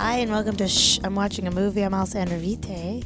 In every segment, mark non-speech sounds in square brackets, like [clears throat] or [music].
Hi, and welcome to Shh. I'm watching a movie. I'm Alessandra Vite.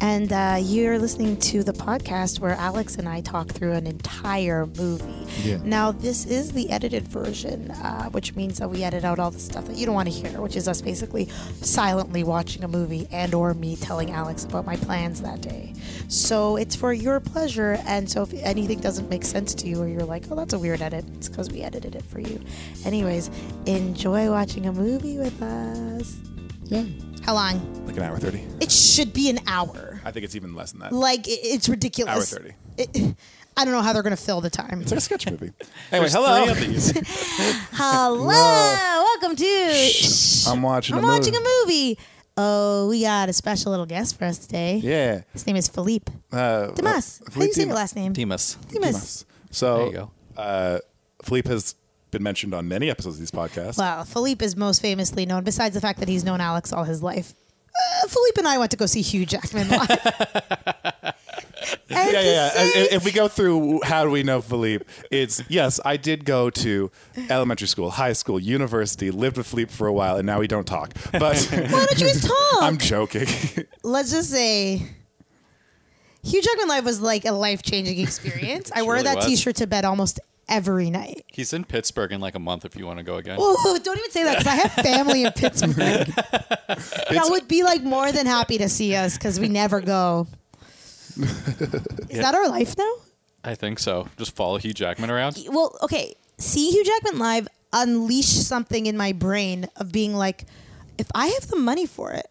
And uh, you're listening to the podcast where Alex and I talk through an entire movie. Yeah. Now, this is the edited version, uh, which means that we edit out all the stuff that you don't want to hear, which is us basically silently watching a movie and or me telling Alex about my plans that day. So it's for your pleasure. And so if anything doesn't make sense to you or you're like, oh, that's a weird edit, it's because we edited it for you. Anyways, enjoy watching a movie with us. Yeah. How long? Like an hour 30. It should be an hour. I think it's even less than that. Like it, it's ridiculous. Hour 30. It, I don't know how they're going to fill the time. It's like a sketch movie. [laughs] anyway, There's hello. three of these. [laughs] Hello, welcome to. I'm watching I'm a watching movie. a movie. Oh, we got a special little guest for us today. Yeah. His name is Philippe Uh, Demas. uh, How do you say Philippe your last name? Demas. Demas. Demas. So, There you go. Uh, Philippe has been mentioned on many episodes of these podcasts. Well, Philippe is most famously known, besides the fact that he's known Alex all his life. Uh, Philippe and I went to go see Hugh Jackman live. [laughs] [laughs] Yeah, yeah, yeah. say- If we go through how do we know Philippe, it's yes, I did go to elementary school, high school, university, lived with Philippe for a while, and now we don't talk. But [laughs] Why don't you guys talk? I'm joking. let's just say Hugh Jackman Live was like a life changing experience. I wear really that was. t shirt to bed almost every night. He's in Pittsburgh in like a month if you want to go again. Oh, don't even say that because I have family in Pittsburgh. [laughs] that would be like more than happy to see us because we never go. Is that our life now? I think so. Just follow Hugh Jackman around. Well, okay. See Hugh Jackman Live unleash something in my brain of being like, if I have the money for it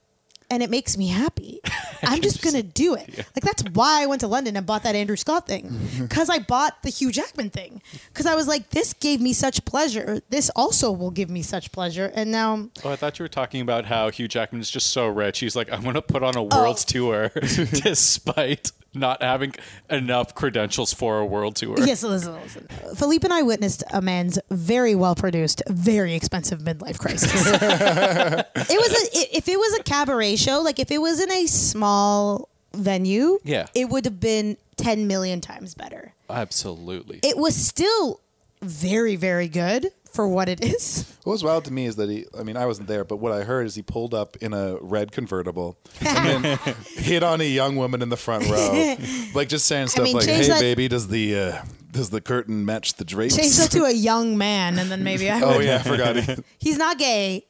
and it makes me happy, [laughs] I'm just going to do it. Like, that's why I went to London and bought that Andrew Scott thing [laughs] because I bought the Hugh Jackman thing because I was like, this gave me such pleasure. This also will give me such pleasure. And now, Oh, I thought you were talking about how Hugh Jackman is just so rich. He's like, I'm to put on a oh. world's tour [laughs] despite not having enough credentials for a world tour. yes, listen, listen. Philippe and I witnessed a man's very well produced, very expensive midlife crisis. [laughs] it was a, if it was a cabaret show, like if it was in a small venue, Yeah. it would have been 10 million times better. Absolutely. It was still very, very good for what it is. [laughs] What was wild to me is that he, I mean, I wasn't there, but what I heard is he pulled up in a red convertible and then [laughs] hit on a young woman in the front row. [laughs] Like just saying stuff mean, like, change hey, that- baby, does the, uh, does the curtain match the drapes? Change that to a young man, and then maybe I would. oh, yeah, I forgot. He, He's not gay.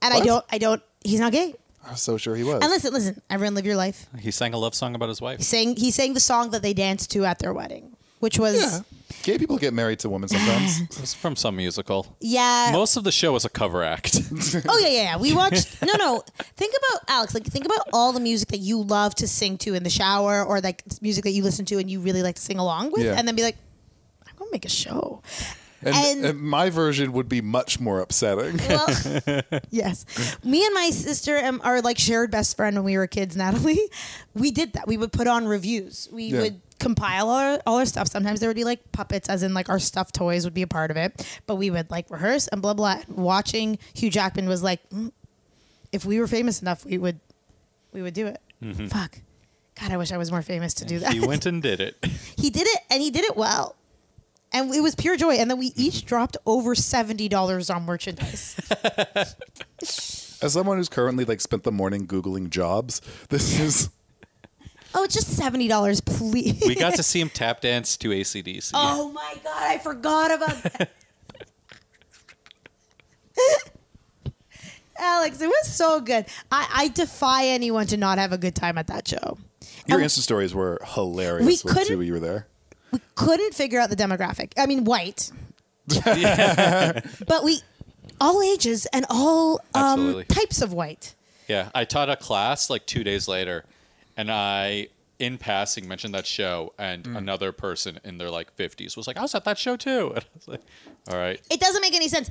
And I What? don't, I don't, he's not gay. I was so sure he was. And listen, listen, everyone live your life. he sang a love song about his wife. Sang, he sang the song that they danced to at their wedding, which was, yeah. Gay people get married to women sometimes. [laughs] It was from some musical. yeah. Most of the show was a cover act. Oh yeah, yeah, yeah. We [laughs] watched. No, no. Think about Alex. Like, think about all the music that you love to sing to in the shower, or like music that you listen to and you really like to sing along with, Yeah. and then be like, "I'm gonna make a show." And, And- and my version would be much more upsetting. Well, [laughs] yes. Me and my sister, our like shared best friend when we were kids, [laughs] Natalie. We did that. We would put on reviews. We Yeah. would compile all our, all our stuff. Sometimes there would be like puppets, as in like our stuffed toys would be a part of it. But we would like rehearse and blah blah. Watching Hugh Jackman was like, mm, if we were famous enough, we would, we would do it. Fuck. God, I wish I was more famous to do that. he went and [laughs] did it. he did it, and he did it well. And it was pure joy. And then we each dropped over seventy dollars on merchandise. [laughs] As someone who's currently like spent the morning googling jobs, this is [laughs] Oh, it's just seventy dollars, please. We got to see him tap dance to AC/DC. oh my god, I forgot about that. [laughs] Alex, it was so good. I, I defy anyone to not have a good time at that show. your And Insta stories were hilarious. We with couldn't- two you were there. We couldn't figure out the demographic. I mean, white, [laughs] but we all ages and all um, Absolutely. types of white. Yeah, I taught a class like two days later, and I, in passing, mentioned that show, and Mm. another person in their like fifties was like, "I was at that show too." [laughs] And I was like, "All right, It doesn't make any sense.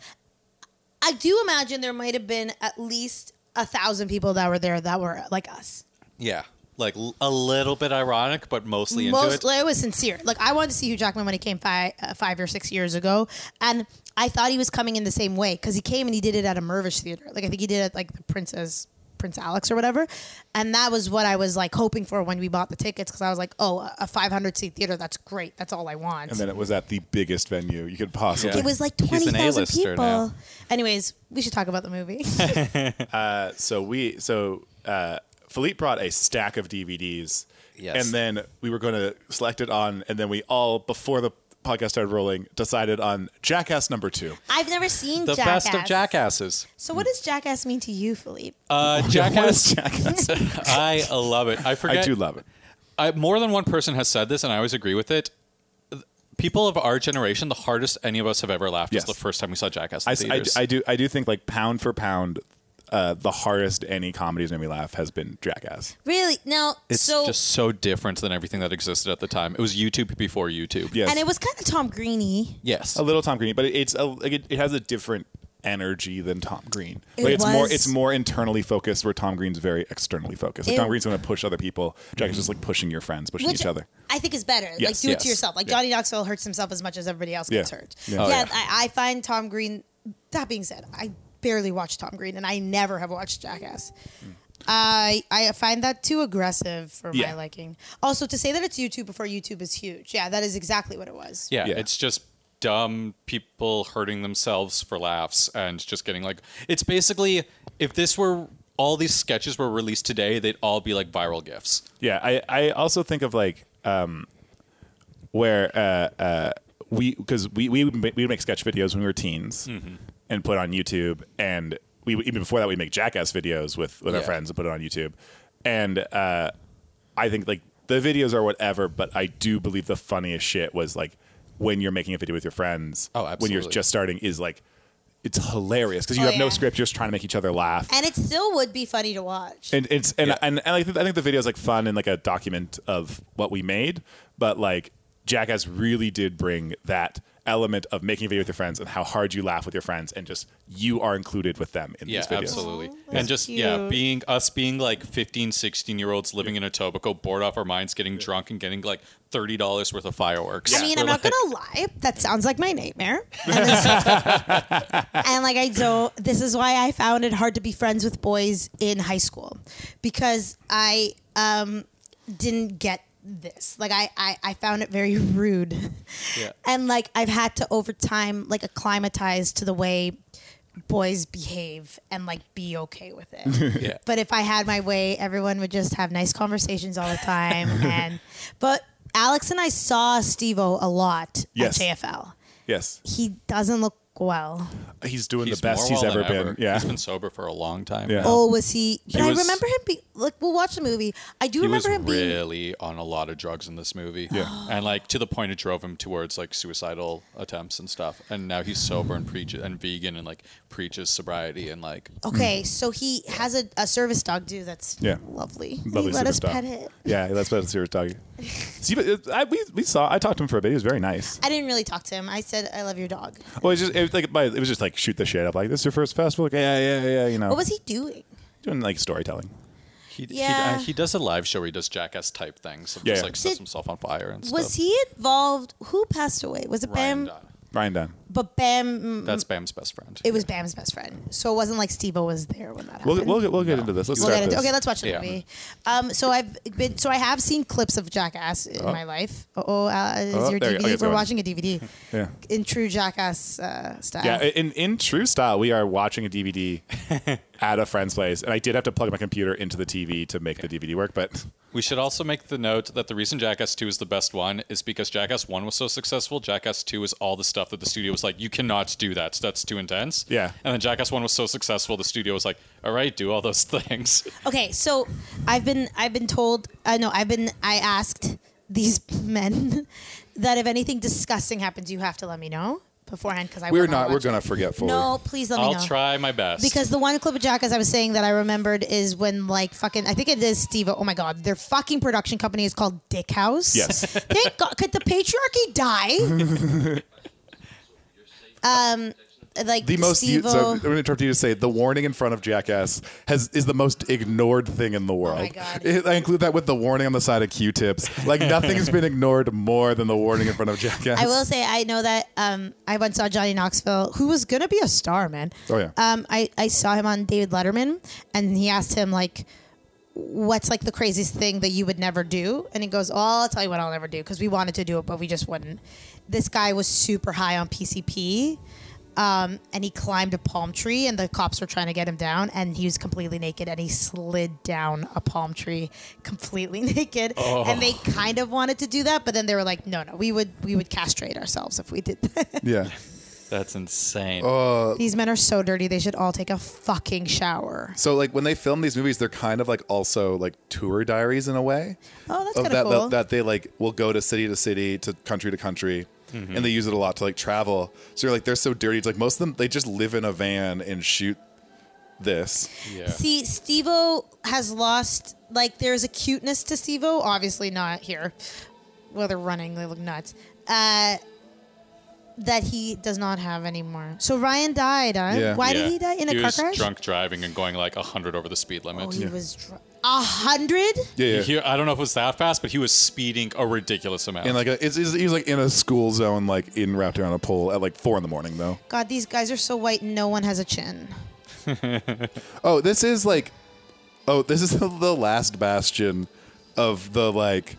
I do imagine there might have been at least a thousand people that were there that were like us. yeah." Like a little bit ironic, but mostly into Most, it. it was sincere. Like I wanted to see Hugh Jackman when he came five, uh, five or six years ago, and I thought he was coming in the same way because he came and he did it at a Mirvish theater. Like I think he did it at like the Princess Prince Alex or whatever, and that was what I was like hoping for when we bought the tickets because I was like, oh, a 500 seat theater, that's great, that's all I want. And then it was at the biggest venue you could possibly. Yeah. it was like He's an 20,000 people. now. Anyways, we should talk about the movie. [laughs] [laughs] Uh, so we so uh, Philippe brought a stack of DVDs, Yes. and then we were going to select it on, and then we all before the podcast started rolling decided on Jackass number two. I've never seen The Jackass. best of jackasses. So what does Jackass mean to you, Philippe? Uh, [laughs] Jackass. [laughs] I love it. I forget. I do love it. I, more than one person has said this, and I always agree with it. People of our generation, the hardest any of us have ever laughed Yes. was the first time we saw Jackass in I, I. I do I do think like pound for pound, uh, the hardest any comedies made me laugh has been Jackass. Really? No. it's so just so different than everything that existed at the time. It was YouTube before YouTube. Yes, and it was kind of Tom Greeny. Yes. a little Tom Greeny, but it, it's a, like it, it has a different energy than Tom Green. It Like it's more was- it's more internally focused, where Tom Green's very externally focused. Like It- Tom Green's going to push other people. Jack is just like pushing your friends, pushing each other. I think is better. like Yes. do it to yourself. Like Yeah. Johnny Knoxville hurts himself as much as everybody else gets Yeah. hurt. Yeah. Yeah, Oh, yeah. I, I find Tom Green. That being said, I barely watch Tom Green, and I never have watched Jackass. I I find that too aggressive for my liking. Also, to say that it's YouTube before YouTube is huge. Yeah, that is exactly what it was. Yeah, Yeah. it's just dumb people hurting themselves for laughs and just getting like it's basically if this were all these sketches were released today, they'd all be like viral gifs. Yeah, I, I also think of like um, where uh, uh, we because we we we would make sketch videos when we were teens and put on YouTube, and we even before that we'd make jackass videos with with our friends and put it on YouTube, and uh, I think like the videos are whatever, but I do believe the funniest shit was like when you're making a video with your friends. Oh, absolutely. When you're just starting is like. It's hilarious because you Oh, have no script. You're just trying to make each other laugh. And it still would be funny to watch. and it's and Yeah. and, and I, think, I think the video is like fun and like a document of what we made, but like Jackass really did bring that element of making a video with your friends and how hard you laugh with your friends and just you are included with them in Yeah, these videos. absolutely. Aw, and that's just yeah, being us being like 15, 16 year olds living in Etobicoke, bored off our minds, getting drunk and getting like $30 worth of fireworks. I mean, We're I'm not gonna lie. That sounds like my nightmare. And, this- [laughs] and, like I don't. This is why I found it hard to be friends with boys in high school, because I um, didn't get this. Like I, I, I found it very [laughs] rude, Yeah. and like I've had to over time like acclimatize to the way boys behave and like be okay with it. [laughs] Yeah. But if I had my way, everyone would just have nice conversations all the time. [laughs] and but Alex and I saw Steve-O a lot Yes. at JFL. Yes, He doesn't look well. he's doing He's the best he's well ever than been. Yeah, He's been sober for a long time. Yeah. now. Oh, was he? But I was- remember him being like. We'll watch the movie. I do He was remember him being. really on a lot of drugs in this movie. Yeah. [gasps] And like to the point it drove him towards like suicidal attempts and stuff. And now he's sober and preaches and vegan and like preaches sobriety and like mm. Okay, so he has a, a service dog too. That's Yeah. lovely. lovely he let us super pet it. Yeah, that's what serious doggy. [laughs] See, but it- I, we, we saw. I talked to him for a bit. He was very nice. I didn't really talk to him. I said, "I love your dog." Well, it was just it was like but it was just like shoot the shit up. Like this is your first festival. Like, yeah, yeah, yeah. You know, What was he doing? doing like storytelling. he he, Yeah. uh, he does a live show where he does jackass type things. Of Yeah, just yeah. like sets himself on fire and Was stuff. Was he involved? Who passed away? Was it Ryan Bam? Dunn. Ryan Dunn. But Bam. That's Bam's best friend. It was Bam's best friend, so it wasn't like Steve was there when that We'll, happened. we'll, get, we'll get into this. Let's We'll start get into, this. okay, let's watch the Yeah. movie. Um, so I've been, so I have seen clips of Jackass in Oh. my life. Oh, uh, is Oh, your there you DVD? Okay, it's We're going. watching a DVD [laughs] yeah. in true Jackass uh, style. Yeah, in, in true style, we are watching a DVD [laughs] at a friend's place, and I did have to plug my computer into the TV to make the DVD work. But We should also make the note that the reason Jackass 2 is the best one is because Jackass 1 was so successful. Jackass 2 is all the stuff that the studio was like, you cannot do that. That's too intense. Yeah. And then Jackass 1 was so successful, the studio was like, all right, do all those [laughs] things. Okay, so I've been I've been told uh, I know I've been I asked these [laughs] men [laughs] that if anything disgusting happens, you have to let me know beforehand because I We're not. We're gonna forget fully. No, please let me I'll know. try my best. Because the one clip of Jackass I was saying that I remembered is when like fucking I think it is Steve. Oh my god, their fucking production company is called Dick House. Yes. Thank God. Could the patriarchy die? Um. like The most u- Steve-O- so I'm going to interrupt you to say the warning in front of Jackass has is the most ignored thing in the world. Oh my God. It- I include that with the warning on the side of Q-tips. Like nothing's been [laughs] ignored more than the warning in front of Jackass. I will say I know that um, I once saw Johnny Knoxville, who was gonna be a star, man. Oh, yeah. Um, I I saw him on David Letterman, and he asked him like, "What's like the craziest thing that you would never do?" And he goes, "Oh, I'll tell you what I'll never do because we wanted to do it, but we just wouldn't." This guy was super high on PCP. Um, and he climbed a palm tree, and the cops were trying to get him down, and he was completely naked, and he slid down a palm tree completely [laughs] naked. And they kind of wanted to do that, but then they were like, "No, no, we would we would castrate ourselves if we did that." [laughs] yeah. That's insane. These men are so dirty; they should all take a fucking shower. So like when they film these movies, they're kind of like also like tour diaries in a way. Oh, that's of kind that, of cool. that that they like will go to city to city to country to country. And they use it a lot to like travel. So you're like, they're so dirty. It's like most of them, they just live in a van and shoot this. yeah. See, Steve-O has lost like there's a cuteness to Steve-O. Obviously not here. Well, they're running; they look nuts. Uh, that he does not have anymore. So Ryan died. Huh? Yeah. Why Yeah. did he die in a he car was crash? drunk driving and going like 100 over the speed limit. Oh, he was drunk. A hundred? Yeah, yeah. He- I don't know if it was that fast, but he was speeding a ridiculous amount. in like a, it's, it's, he was like in a school zone, like in wrapped around a pole at like four in the morning though. God, these guys are so white. and No one has a chin. [laughs] Oh, this is like, oh, this is [laughs] the last bastion of the like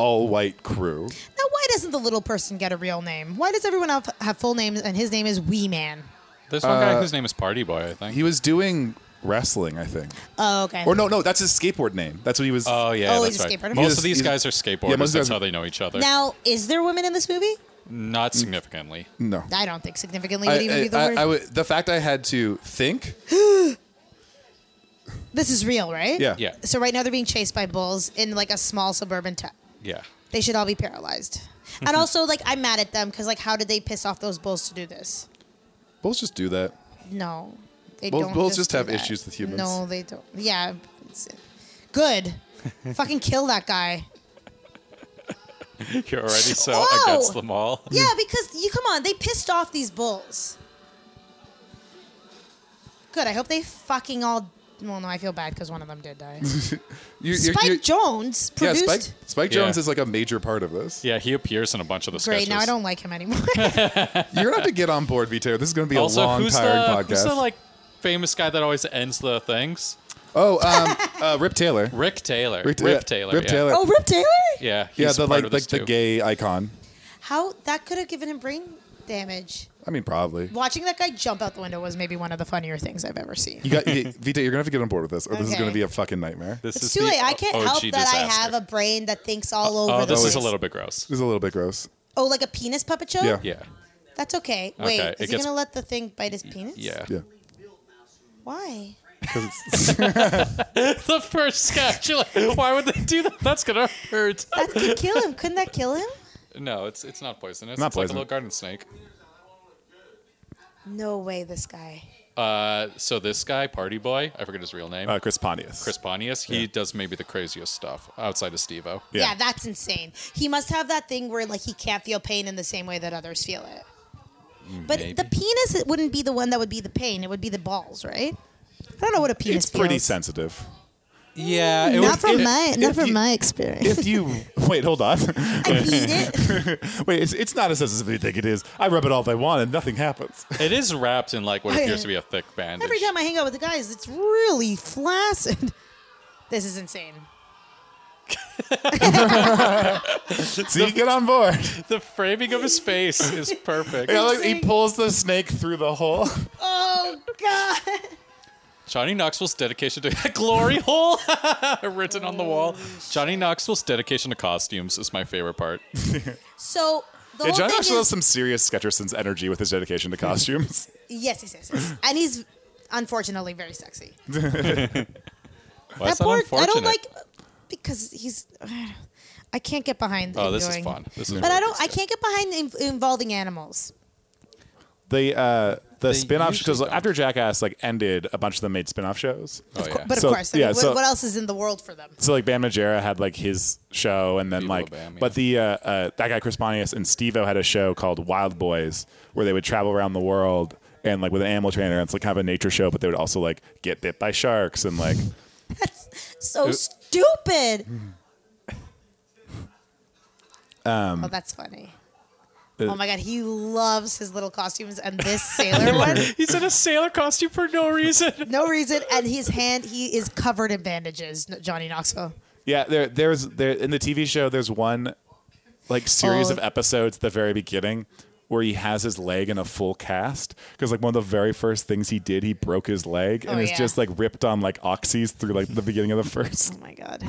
all white crew. Now, why doesn't the little person get a real name? Why does everyone else have full names and his name is Wee Man? There's one guy uh, whose name is Party Boy, I think. He was doing wrestling, I think. Oh, okay. Or no, no, that's his skateboard name. That's what he was. oh yeah, Oh, that's he's a right. skateboarder? Most He's- of these he's- guys are skateboarders. Yeah, most of that's these- how they know each other. Now, is there women in this movie? Not significantly. no. I don't think significantly I, would even I- be the I- word. I would- the fact I had to think. [gasps] this is real, right? Yeah. Yeah. So right now they're being chased by bulls in like a small suburban town. Yeah. They should all be paralyzed. and mm-hmm. also, like, I'm mad at them because, like, how did they piss off those bulls to do this? Bulls just do that. No, they Bulls- don't. bulls just do have that. issues with humans. No, they don't. Yeah, it's- good. [laughs] Fucking kill that guy. [laughs] You're already so Whoa! against them all. [laughs] Yeah, because you come on, they pissed off these bulls. Good. I hope they fucking all. Well, no, I feel bad because one of them did die. [laughs] You, Spike Jonze yeah, produced. Spike, Spike Yeah. Jones is like a major part of this. Yeah, he appears in a bunch of the Great. sketches. Now I don't like him anymore. [laughs] You're gonna have to get on board, Vito. This is gonna be a long, who's tiring the, podcast. who's the like famous guy that always ends the things? oh, um, uh, Rip Taylor. Rick Taylor. Rick, Rip yeah, Taylor. Rip yeah. Taylor. oh, Rip Taylor. Yeah, yeah, he's the part like of like this the gay icon. How that could have given him brain damage. I mean, probably. Watching that guy jump out the window was maybe one of the funnier things I've ever seen. You got you, Vito. You're gonna have to get on board with this, or this is Okay. gonna be a fucking nightmare. This it's is too the late. I can't OG help that I have a brain that thinks all uh, uh, over Oh, the this place. is a little bit gross. This is a little bit gross. Oh, like a penis puppet show? Yeah. Yeah. That's okay. Wait, Okay, is it he gets- gonna let the thing bite his penis? Yeah. Yeah. Why? [laughs] 'Cause it's- [laughs] the first sketch. You're like, why would they do that? That's gonna hurt. That could kill him. Couldn't that kill him? No, it's it's not poisonous. Not it's like a little garden snake. No way, this guy. Uh, so this guy, Party Boy, I forget his real name, Uh, Chris Pontius. Chris Pontius. He does maybe the craziest stuff outside of Steve-O. Yeah. Yeah. that's insane. He must have that thing where like he can't feel pain in the same way that others feel it. But maybe. the penis it wouldn't be the one that would be the pain. It would be the balls, right? I don't know what a penis It's pretty feels. sensitive. Yeah, it Not was, from it- my not if from you- my experience. If you [laughs] wait, hold on. I [laughs] beat it. [laughs] wait, it's, it's not as sensitive as you think it is. I rub it all I want and nothing happens. It is wrapped in like what appears to be a thick bandage. Every time I hang out with the guys, it's really flaccid. This is insane. See, you get on board. the framing of his face is perfect. Yeah, like, he pulls the snake through the hole. Oh God! Johnny Knoxville's dedication to [laughs] glory hole [laughs] written on the wall. Johnny Knoxville's dedication to costumes is my favorite part. [laughs] So the Yeah, whole John thing Knoxville has some serious Sketcherson's energy with his dedication to costumes. yes, yes, yes, yes, and he's unfortunately very sexy. Why that is that poor, I unfortunate? don't like because he's. I can't get behind. Oh, this is enjoying- fun. This is But really I don't. I can't get behind in, involving animals. They uh the They spin-off usually because don't. after Jackass like ended, a bunch of them made spin-off shows. Oh, yeah. But of So, course, I yeah, mean, what, so- what else is in the world for them? So like Bam Margera had like his show, and then Viva like, Bam, but the uh, uh, that guy Chris Pontius and Steve-O had a show called Wildboyz, where they would travel around the world and like with an animal trainer. And it's like kind of a nature show, but they would also like get bit by sharks and like [laughs] That's So stupid. [laughs] Um, oh, that's funny. Uh, oh my god, he loves his little costumes and this [laughs] sailor one. He's in a sailor costume for no reason. [laughs] No reason, and his hand he is covered in bandages. Johnny Knoxville. yeah. There there's there in the TV show. There's one like series Oh. of episodes at the very beginning. Where he has his leg in a full cast because like one of the very first things he did, he broke his leg and Oh, it's yeah. just like ripped on like oxys through like the beginning of the first. Oh my god.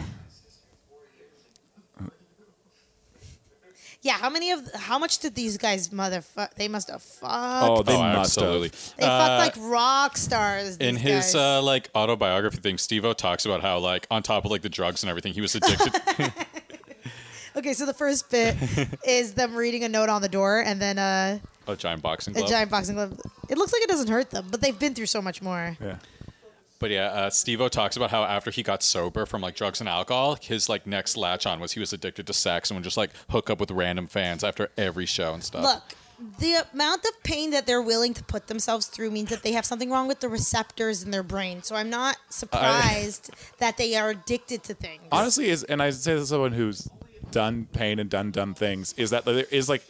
Yeah, how many of how much did these guys motherfuck? They must have fucked. Oh, they oh, must absolutely. have. they fucked like rock stars. In these his guys. uh, like autobiography thing, Steve-O talks about how like on top of like the drugs and everything, he was addicted. [laughs] okay, so the first bit [laughs] is them reading a note on the door, and then uh, a giant boxing a glove. giant boxing glove. It looks like it doesn't hurt them, but they've been through so much more. Yeah. But yeah, uh, Steve-O talks about how after he got sober from like drugs and alcohol, his like next latch on was he was addicted to sex and would just like hook up with random fans after every show and stuff. Look, the amount of pain that they're willing to put themselves through means that they have something wrong with the receptors in their brain. So I'm not surprised [laughs] that they are addicted to things. honestly is and i say this as someone who's done pain and done dumb things is that there is like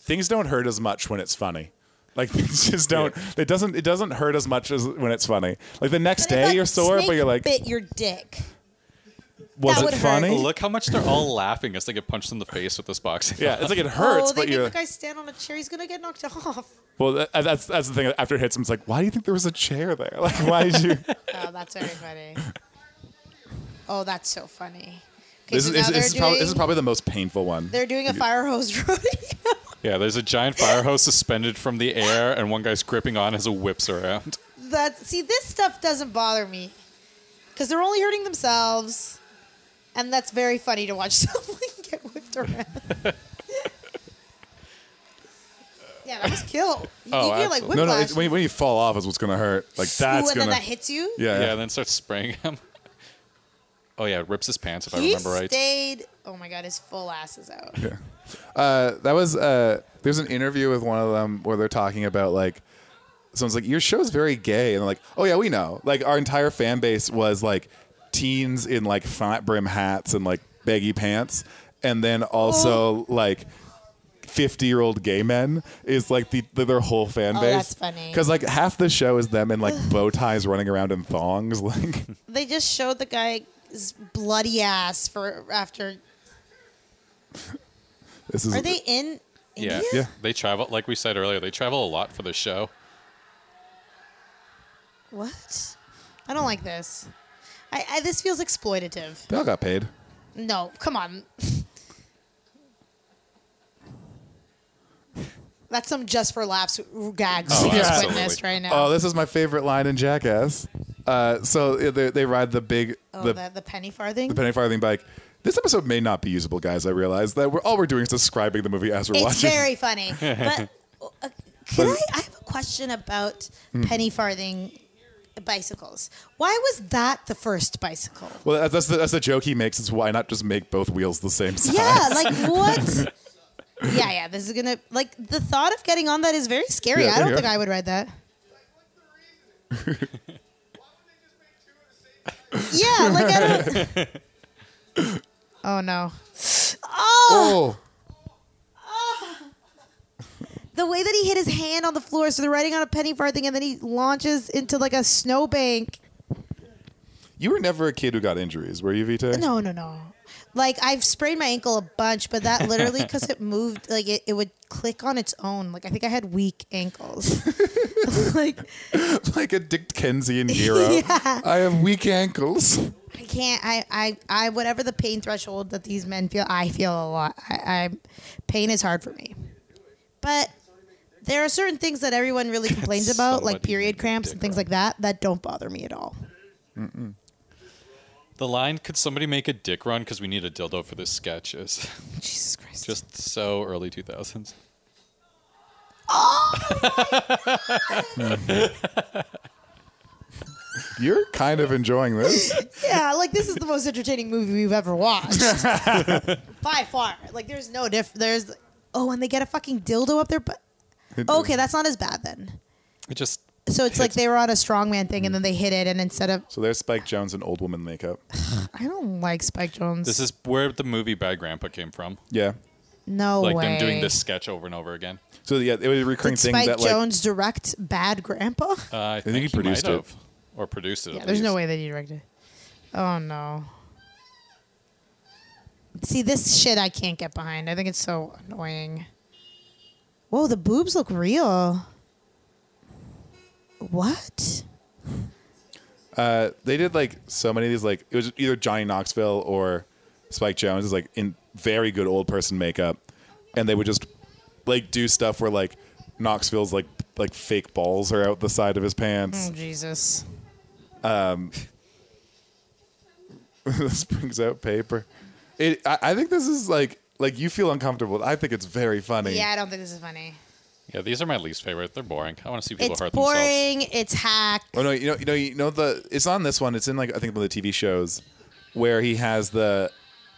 things don't hurt as much when it's funny like [laughs] things just don't it doesn't it doesn't hurt as much as when it's funny like the next But day you're sore but you're like bit your dick. was that it would hurt. funny look how much they're all laughing as they get punched in the face with this boxing. yeah it's like it [laughs] hurts oh, they but make you're the guy stand on a chair. He's gonna get knocked [laughs] off. well that, uh, that's that's the thing after it hits him it's like why do you think there was a chair there like why did you Oh, that's very funny. Oh, that's so funny. Okay, This so is, now this, is probably, this is probably the most painful one. They're doing a fire hose [laughs] rodeo. Yeah, there's a giant fire hose suspended from the air, and one guy's gripping on as it whips around. that see, this stuff doesn't bother me because they're only hurting themselves, and that's very funny to watch [laughs] someone get whipped around. [laughs] yeah, that was kill. You, Oh, you get like absolutely. no, no, it's, when, you- when you fall off is what's gonna hurt. Like Ooh, that's and gonna. then that hits you. yeah, Yeah, and then starts spraying him. Oh yeah, rips his pants if I he remember right. stayed. Oh my god, his full ass is out. Yeah. Uh, that was uh, there's an interview with one of them where they're talking about like someone's like your show's very gay and they're like oh yeah we know like our entire fan base was like teens in like flat brim hats and like baggy pants and then also like 50 year old gay men is like the, the their whole fan Oh, base that's funny. because like half the show is them in like [sighs] bow ties running around in thongs [laughs] like They just showed the guy's bloody ass for after. this is Are they in Yeah. India? Yeah. They travel, like we said earlier, they travel a lot for the show. What? I don't like this. I, I this feels exploitative. they all got paid No, come on. That's some just for laughs gags Oh, we just witnessed right now. Oh, this is my favorite line in Jackass. Uh, so they, they ride the big Oh, the, the, the penny farthing. the penny farthing bike. This episode may not be usable, guys. I realize that we're all we're doing is describing the movie as we're it's watching. very funny. [laughs] but uh, can I? I have a question about Hmm. penny farthing bicycles. Why was that the first bicycle? well, that's that's the, that's the joke he makes. Is why not just make both wheels the same size? Yeah, like what? [laughs] yeah, yeah. This is gonna like the thought of getting on that is very scary. Yeah, I don't think. I would ride that. [laughs] yeah, like I don't. [laughs] Oh no. Oh, oh, [laughs] the way that he hit his hand on the floor. So they're riding on a penny farthing, and then he launches into like a snowbank. you were never a kid who got injuries, were you, Vita? No, no, no. Like I've sprained my ankle a bunch, but that literally because it moved, like it, it would click on its own. Like I think I had weak ankles. [laughs] like [laughs] like a Dickensian [laughs] hero. Yeah. I have weak ankles. I can't. I, I, I. Whatever the pain threshold that these men feel, I feel a lot. I, I pain is hard for me, but there are certain things that everyone really complains about, like period cramps and things like that, that don't bother me at all. The line, could somebody make a dick run because we need a dildo for this sketch, is [laughs] Jesus Christ. just so early 2000s. [laughs] You're kind of enjoying this. [laughs] Yeah, like this is the most entertaining movie we've ever watched. By far. Like there's no diff there's oh, and they get a fucking dildo up their butt. Okay, that's not as bad then. It just So it's like they were on a strongman thing and then they hit it, and instead of So there's Spike Jonze in old woman makeup. [sighs] I don't like Spike Jonze. This is where the movie Bad Grandpa came from. Yeah. no Like way. them doing this sketch over and over again. So yeah, it was a recurring Did thing Spike that like Jones direct Bad Grandpa? Uh, I, think he he, produced might it. have. Or produced it. yeah, there's no least. way that he directed. Oh no. See this shit I can't get behind. I think it's so annoying. Whoa, the boobs look real. What? uh, they did like so many of these like it was either Johnny Knoxville or Spike Jonze is like in very good old person makeup, and they would just like do stuff where like Knoxville's like like fake balls are out the side of his pants. Oh Jesus. [laughs] this brings out paper. It I, I think this is like like you feel uncomfortable. I think it's very funny. Yeah, I don't think this is funny. Yeah, these are my least favorite. They're boring. I want to see people It's hurt themselves. It's boring. It's hack. Oh no, you know, you know, you know the. It's on this one. It's in like I think one of the TV shows where he has the.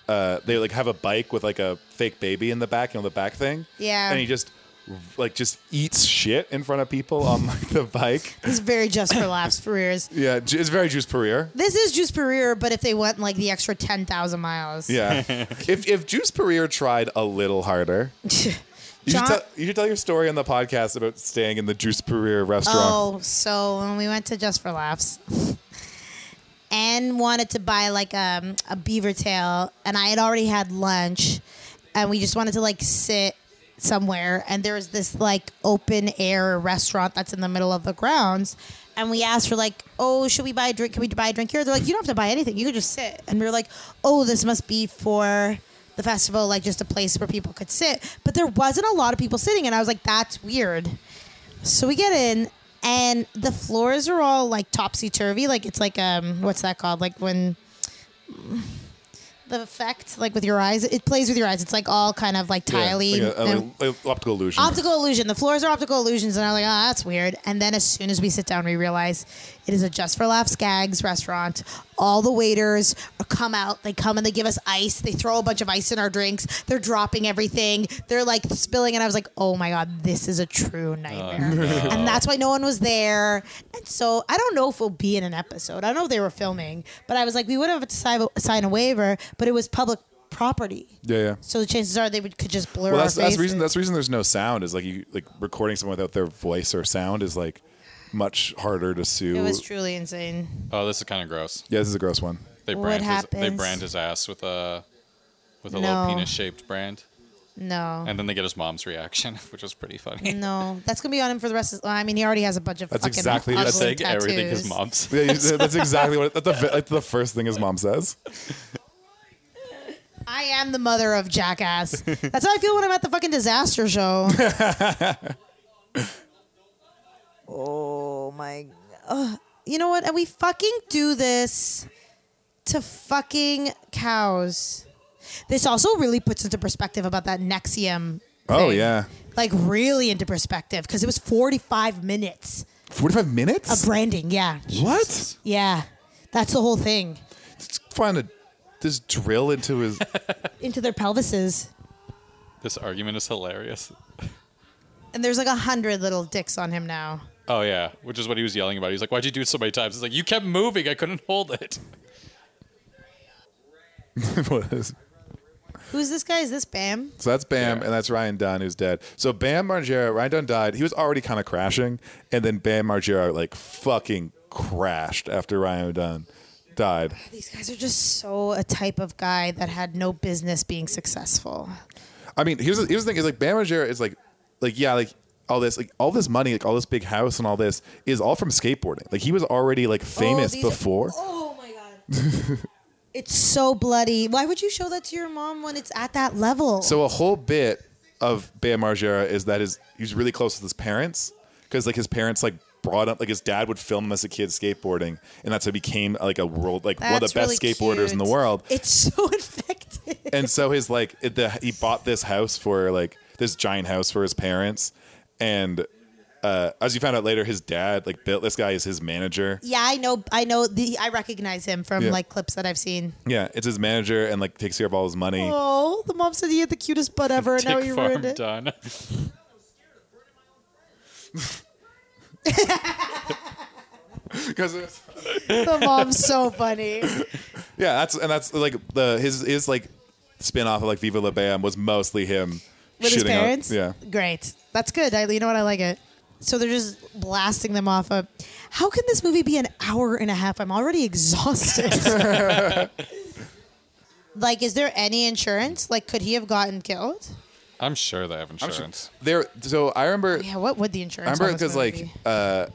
Uh, they like have a bike with like a fake baby in the back, you know, the back thing. Yeah. And he just like just eats shit in front of people on [laughs] like the bike. This is very just for laughs for ears. [laughs] Yeah, it's very Juste pour rire. This is Juste pour rire, but if they went like the extra ten thousand miles. Yeah. [laughs] if if Juste pour rire tried a little harder, you, should tell, you should tell your story on the podcast about staying in the Juste pour rire restaurant. Oh, so when we went to Just for Laughs, and wanted to buy like um, a beaver tail, and I had already had lunch, and we just wanted to like sit somewhere, and there was this like open air restaurant that's in the middle of the grounds. And we asked for like, oh, should we buy a drink? Can we buy a drink here? They're like, you don't have to buy anything. You can just sit. And we were like, oh, this must be for the festival, like just a place where people could sit. But there wasn't a lot of people sitting, and I was like, that's weird. So we get in, and the floors are all like topsy turvy. Like it's like um, what's that called? Like when the effect, like with your eyes, it plays with your eyes. It's like all kind of like Yeah, tiley. like a- a- like optical illusion. Optical illusion. The floors are optical illusions, and I'm like, oh, that's weird. And then as soon as we sit down, we realize it is a Just for Laughs Gags restaurant. All the waiters come out. They come and they give us ice. They throw a bunch of ice in our drinks. They're dropping everything. They're like spilling, and I was like, oh my god, this is a true uh, nightmare. And that's why no one was there. And so I don't know if we'll be in an episode. I don't know if they were filming, but I was like, we would have to sign, sign a waiver, but it was public property. yeah, yeah. So the chances are they would could just blur Well, our that's that's the reason. That's the reason there's no sound. Is like you like recording someone without their voice or sound is like much harder to sue. It was truly insane. Oh, this is kind of gross. yeah, this is a gross one. They What brand his, they brand his ass with a with a No. little penis shaped brand, No. and then they get his mom's reaction, [laughs] which was pretty funny. no, that's gonna be on him for the rest of. Well, I mean, he already has a bunch of That's fucking exactly- ugly that's I think tattoos. everything his mom's. Yeah, that's exactly what. That's the, like the first thing his mom says. [laughs] I am the mother of jackass. That's how I feel when I'm at the fucking disaster show. [laughs] oh my. Ugh. you know what? And we fucking do this to fucking cows. This also really puts into perspective about that NXIVM. Oh thing. yeah, Like really into perspective because it was 45 minutes forty-five minutes. of branding. Yeah. what? Yeah. That's the whole thing. Let's find a this drill into his. [laughs] Into their pelvises. This argument is hilarious. And there's like a hundred little dicks on him now. Oh yeah, which is what he was yelling about. He's like, "Why'd you do it so many times?" It's like you kept moving. I couldn't hold it. [laughs] what is- Who's this guy? Is this Bam? so that's Bam, Yeah. and that's Ryan Dunn who's dead. So Bam Margera, Ryan Dunn died. He was already kind of crashing, and then Bam Margera like fucking crashed after Ryan Dunn died. Ah, these guys are just so a type of guy that had no business being successful. I mean, here's the, here's the thing: is like Bam Margera is like, like yeah, like all this, like all this money, like all this big house and all this is all from skateboarding. Like he was already like oh, famous these are- before. oh my god. [laughs] it's so bloody. Why would you show that to your mom when it's at that level? So a whole bit of Bam Margera is that his he's really close with his parents because like his parents like brought up like his dad would film him as a kid skateboarding, and that's how he became like a world like one of the best really skateboarders in the world. It's so [laughs] infected. and so his like it, the, he bought this house for like this giant house for his parents, and uh, as you found out later, his dad like built this guy is his manager. Yeah, I know. I know. The I recognize him from Yeah. like clips that I've seen. Yeah, it's his manager and like takes care of all his money. Oh, the mom said he had the cutest butt ever, and [laughs] now Tick he farm ruined it. done. [laughs] Because [laughs] the mom's so funny. yeah, that's and that's like the his his like spin off of like Viva La Bam was mostly him With his shitting out- parents? yeah. Great. That's good. I, you know what? I like it. So they're just blasting them off of. How can this movie be an hour and a half? I'm already exhausted. [laughs] like, is there any insurance? Like, could he have gotten killed? I'm sure they have I'm sure- insurance. There, so I remember Yeah, what would the insurance? I insurance? remember this because like movie be? uh,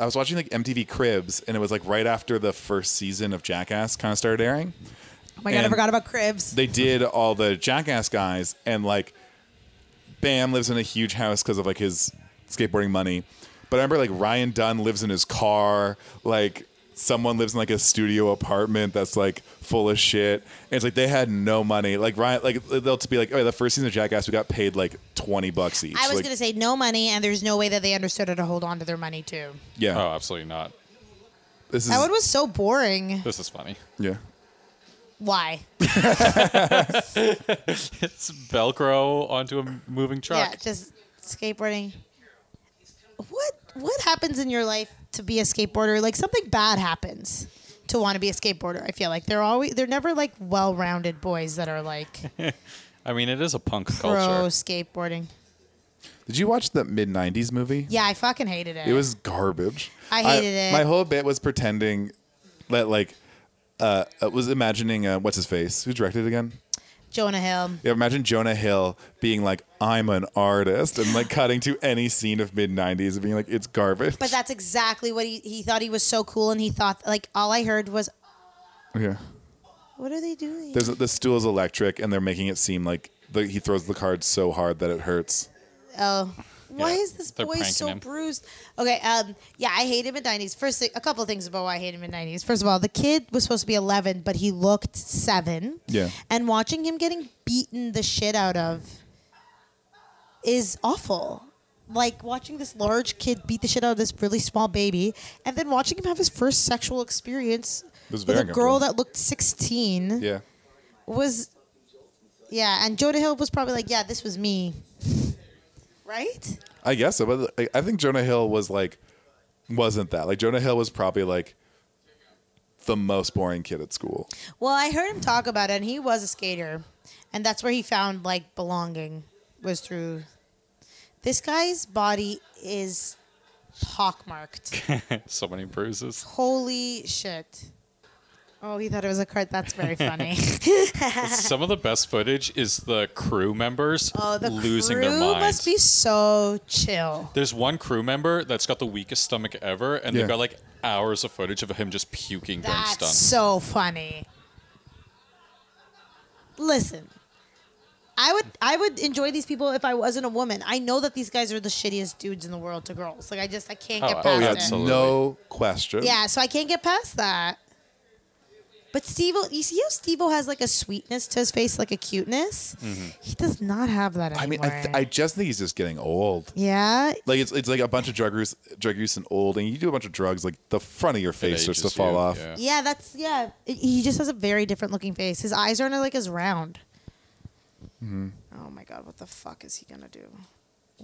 I was watching like MTV Cribs, and it was like right after the first season of Jackass kind of started airing. oh my god, I and forgot about Cribs. They did all the Jackass guys, and like Bam lives in a huge house because of like his skateboarding money. But I remember like Ryan Dunn lives in his car, like. Someone lives in like a studio apartment that's like full of shit. And it's like they had no money. Like Ryan, like they'll just be like, "Oh, the first season of Jackass, we got paid like twenty bucks each." I was Like, gonna say no money, and there's no way that they understood how to hold on to their money too. yeah. Oh, absolutely not. This is That one was so boring. This is funny. yeah. Why? [laughs] It's Velcro onto a moving truck. Yeah, just skateboarding. What what happens in your life to be a skateboarder? Like something bad happens to want to be a skateboarder. I feel like they're always they're never like well-rounded boys that are like [laughs] I mean, it is a punk pro culture. skateboarding. Did you watch the mid '90s movie? Yeah, I fucking hated it. It was garbage. I hated it. My whole bit was pretending that like uh, uh was imagining uh, what's his face who directed it again. Jonah Hill. Yeah, imagine Jonah Hill being like, "I'm an artist," and like cutting to any scene of mid '90s and being like, "It's garbage." But that's exactly what he he thought he was so cool, and he thought like all I heard was, yeah. "What are they doing?" There's the stool is electric, and they're making it seem like the, he throws the cards so hard that it hurts. Oh, why Yeah, is this boy so him. bruised? Okay, um, yeah, I hate him in nineties. First, thing, a couple of things about why I hate him in nineties. First of all, the kid was supposed to be eleven, but he looked seven. Yeah. and watching him getting beaten the shit out of is awful. Like watching this large kid beat the shit out of this really small baby, and then watching him have his first sexual experience was with a girl that looked sixteen Yeah. was yeah, and Jonah Hill was probably like, yeah, this was me, right? I guess so, but like, I think Jonah Hill was like, wasn't that like Jonah Hill was probably like the most boring kid at school. Well, I heard him talk about it, and he was a skater, and that's where he found like belonging was through. This guy's body is pockmarked. [laughs] so many bruises. Holy shit! Oh, he thought it was a card. That's very [laughs] funny. [laughs] Some of the best footage is the crew members oh, the losing crew their minds. must be so chill. There's one crew member that's got the weakest stomach ever, and Yeah. they've got like hours of footage of him just puking during That's stunts. so funny. Listen, I would I would enjoy these people if I wasn't a woman. I know that these guys are the shittiest dudes in the world to girls. Like I just I can't Oh, get past Oh yeah, it. Absolutely. no question. Yeah, so I can't get past that. But Steve, you see how Steve has like a sweetness to his face, like a cuteness. He does not have that I mean, I, th- I just think he's just getting old. yeah, Like it's it's like a bunch of drug use, drug use and old, and you do a bunch of drugs, like the front of your face starts to fall you, off. yeah. yeah, that's yeah. It- he just has a very different looking face. His eyes aren't like as round. Mm-hmm. Oh my god, what the fuck is he gonna do?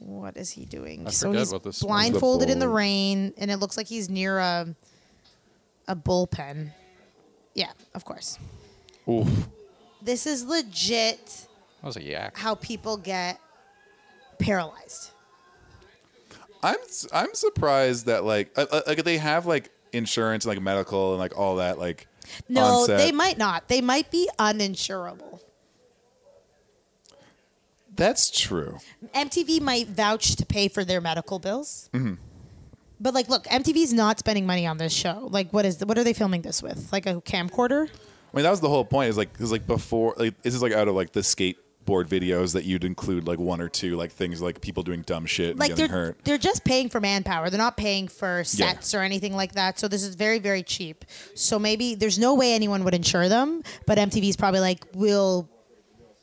What is he doing? I so forget he's what this was. blindfolded in the rain, and it looks like he's near a a bullpen. Yeah, of course. Oof. This is legit That was a yak. how people get paralyzed. I'm s- I'm surprised that like uh, uh, like they have like insurance and like medical and like all that like No, on they might not. They might be uninsurable. That's true. MTV might vouch to pay for their medical bills. Mm-hmm. But like, look, MTV's not spending money on this show. Like, what is what are they filming this with? Like a camcorder? I mean, that was the whole point. Is like because like before like this is like out of like the skateboard videos that you'd include like one or two like things like people doing dumb shit and Like getting they're hurt. they're just paying for manpower. They're not paying for sets or anything like that. So this is very very cheap. So maybe there's no way anyone would insure them. But MTV's probably like, we'll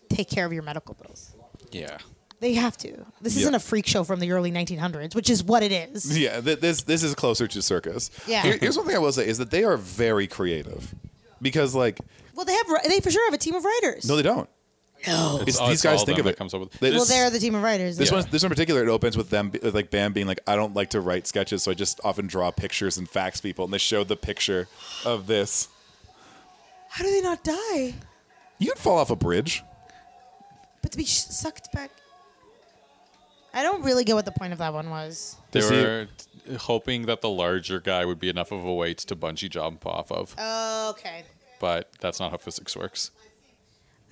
take care of your medical bills. Yeah. They have to. This Yeah. isn't a freak show from the early 1900s, which is what it is. Yeah, th- this this is closer to circus. Yeah. Here- here's one thing I will say is that they are very creative because like Well, they have they for sure have a team of writers. no they don't. No. It's It's- these it's guys think of it. Comes up with. They- Well, This- they're the team of writers. This Yeah. one, this one in particular, it opens with them, with like Bam being like, "I don't like to write sketches, so I just often draw pictures and fax people." And they showed the picture of this. How do they not die? You'd fall off a bridge. But to be sh- sucked back. I don't really get what the point of that one was. They were t- hoping that the larger guy would be enough of a weight to bungee jump off of, oh, Okay. but that's not how physics works.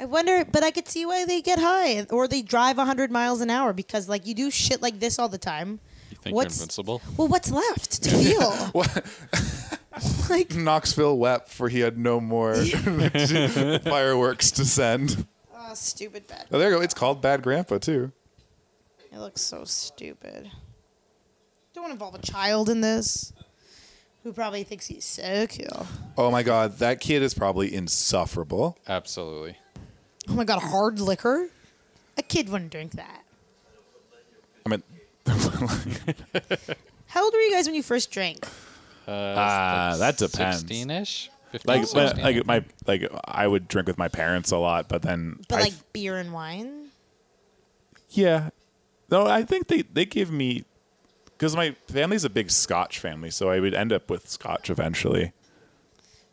I wonder, but I could see why they get high or they drive 100 miles an hour because, like, you do shit like this all the time. You think What's- you're invincible? Well, what's left to feel? [laughs] [laughs] like, Knoxville wept for he had no more [laughs] fireworks to send. oh, stupid bad. Oh, there you go. It's called Bad Grandpa too. It looks so stupid. Don't want to involve a child in this who probably thinks he's so cool. Oh my God, that kid is probably insufferable. Absolutely. Oh my god, hard liquor? A kid wouldn't drink that. I mean, [laughs] How old were you guys when you first drank? Ah, that depends. 16-ish? 15, Like, when, 16. like my like I would drink with my parents a lot, but then But I- like beer and wine? yeah, no, I think they they give me because my family's a big Scotch family, so I would end up with Scotch eventually.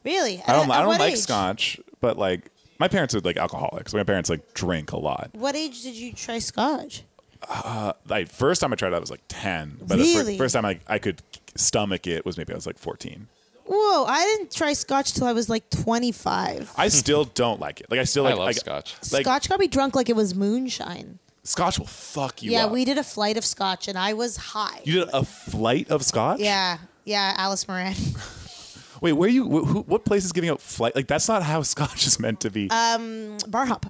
Really? I don't At- I don't like age? Scotch, but like my parents are like alcoholics. My parents like drink a lot. What age did you try scotch? Uh, like first time I tried it, I was like ten, but the fir- Really? first time I I could stomach it was maybe I was like fourteen. Whoa, I didn't try scotch till I was like 25. I still don't like it. Like I still I like, love like scotch. Like scotch got me drunk like it was moonshine. Scotch will fuck you yeah, up. we did a flight of scotch and I was high. You did a flight of scotch? yeah, yeah, Alice Moran. [laughs] Wait, where you? Wh- who, what place is giving out flight? Like that's not how [laughs] scotch is meant to be. Uh, Bar hop.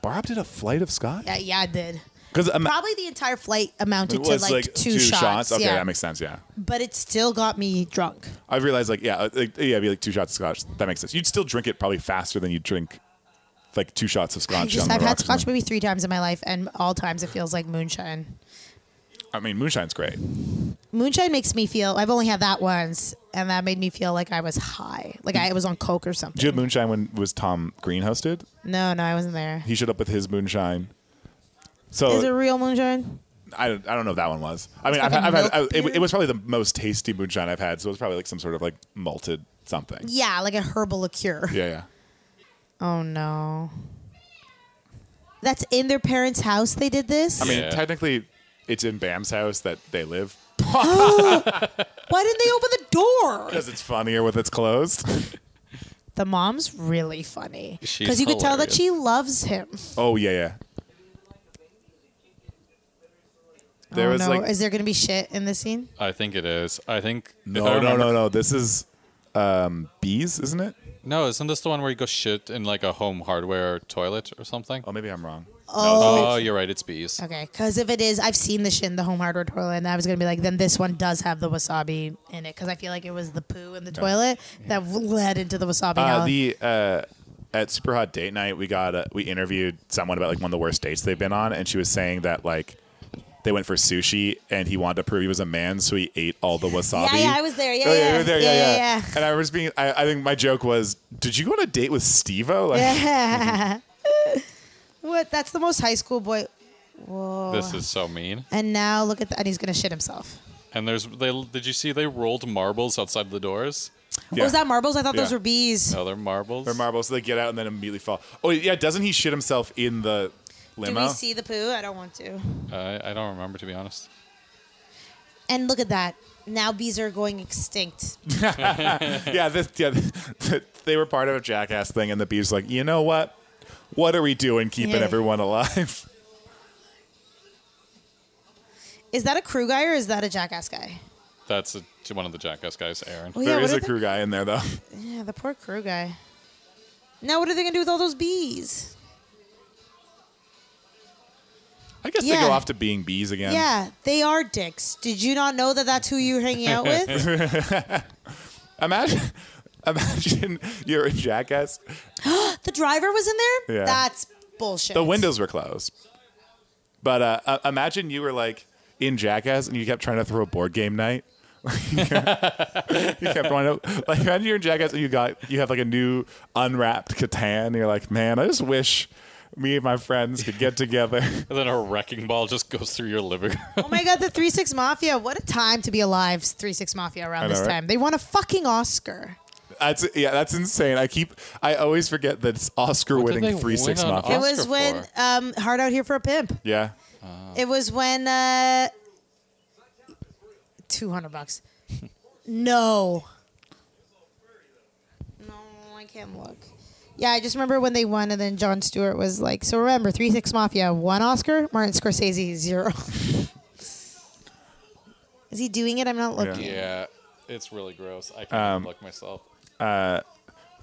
Barb did a flight of scotch Yeah, yeah, I did. because Probably the entire flight amounted to like, like, two, shots. Okay, yeah. that makes sense. Yeah, but it still got me drunk. I've realized like yeah, like, yeah, it'd be like two shots of scotch. That makes sense. You'd still drink it probably faster than you drink like two shots of scotch. just, on the I've had scotch maybe three times in my life, and all times it feels like moonshine. I mean, moonshine's great. Moonshine makes me feel. I've only had that once, and that made me feel like I was high, like I was on coke or something. Did you have moonshine when was Tom Green hosted? no, no, I wasn't there. He showed up with his moonshine. So Is it real moonshine? I, I don't know if that one was. I mean, I've, like had- a I've had I, it, it was probably the most tasty moonshine I've had. So it was probably like some sort of like malted something. Yeah, like a herbal liqueur. Yeah, yeah. Oh no. That's in their parents' house. They did this. I mean, Yeah. technically, it's in Bam's house that they live [gasps] Why didn't they open the door? because it's funnier with it's closed. The mom's really funny She's because you could tell that hilarious. she loves him. oh yeah, yeah. There oh was no, like is there gonna be shit in this scene? I think it is. I think. if I no, no, remember- no, no. This is um, bees, isn't it? No, isn't this the one where you go shit in like a home hardware toilet or something? Oh, maybe I'm wrong. Oh. Oh, you're right. It's bees. Okay, because if it is, I've seen the shit in the home hardware toilet, and I was gonna be like, then this one does have the wasabi in it, because I feel like it was the poo in the toilet that led into the wasabi. Uh, now. the uh, at Super Hot Date Night, we got uh, we interviewed someone about like one of the worst dates they've been on, and she was saying that like they went for sushi, and he wanted to prove he was a man, so he ate all the wasabi. yeah, yeah, I was there. Yeah, Oh, yeah, you were there, yeah, yeah, yeah. yeah, And I was being, I, I think my joke was, did you go on a date with Steve-O? [laughs] Like, yeah. Mm-hmm. what? That's the most high school boy. Whoa. This is so mean. and now look at that, and he's gonna shit himself. And there's they. Did you see they rolled marbles outside the doors? Yeah. Oh, was that marbles? I thought those were bees. No, they're marbles. They're marbles, so they get out and then immediately fall. Oh yeah, doesn't he shit himself in the Do limo? we see the poo? I don't want to. I, I don't remember to be honest. And look at that. Now bees are going extinct. [laughs] yeah, this, yeah, they were part of a jackass thing, and the bees like, you know what? What are we doing, keeping Yeah. everyone alive? [laughs] Is that a crew guy or is that a jackass guy? That's a, one of the jackass guys, Aaron. Oh, yeah, there what is are a they- crew guy in there though. Yeah, the poor crew guy. Now what are they gonna do with all those bees? I guess they go off to being bees again. Yeah, they are dicks. Did you not know that that's who you were hanging out with? [laughs] [laughs] Imagine, imagine you're a jackass. [gasps] the driver was in there. Yeah. That's bullshit. The windows were closed, but uh, uh, imagine you were like in Jackass and you kept trying to throw a board game night. [laughs] you kept wanting to like imagine you're in Jackass and you got you have like a new unwrapped Catan. And you're like, man, I just wish me and my friends could get together. [laughs] And then a wrecking ball just goes through your living [laughs] room. Oh my god, the Three Six Mafia! What a time to be alive, Three Six Mafia around know, this right? time. They won a fucking Oscar. That's yeah, that's insane. I keep I always forget that it's Oscar what winning three six win on mafia. It was Oscar when for? um, Hard Out Here for a Pimp. yeah. It was when uh, two hundred bucks. [laughs] no. No, I can't look. Yeah, I just remember when they won, and then Jon Stewart was like, "So remember, Three Six Mafia, one Oscar, Martin Scorsese zero. [laughs] Is he doing it? I'm not looking. yeah, it's really gross. I can't Um, look myself.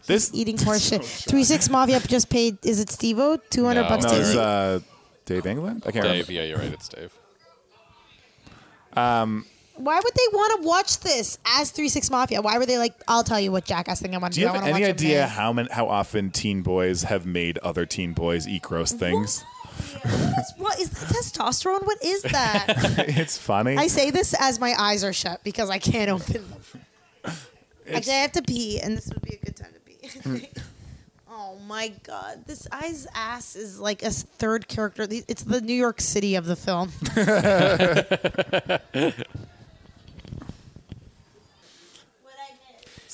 This Eating horse [laughs] shit. [laughs] Three Six Mafia just paid. Is it Steve-O? Two hundred No. bucks. no, to it's eat? uh, Dave England. I can't Dave, remember. yeah, you're right. It's Dave. Why would they want to watch this as Three Six Mafia? Why were they like, I'll tell you what jackass thing I want to Do do. you I have wanna any idea man." how many, how often teen boys have made other teen boys eat gross things? What is that testosterone? What is that? [laughs] it's funny. I say this as my eyes are shut because I can't open them. Actually, I have to pee, and this would be a good time to pee. [laughs] oh my god, this eyes ass is like a third character. It's the New York City of the film. [laughs]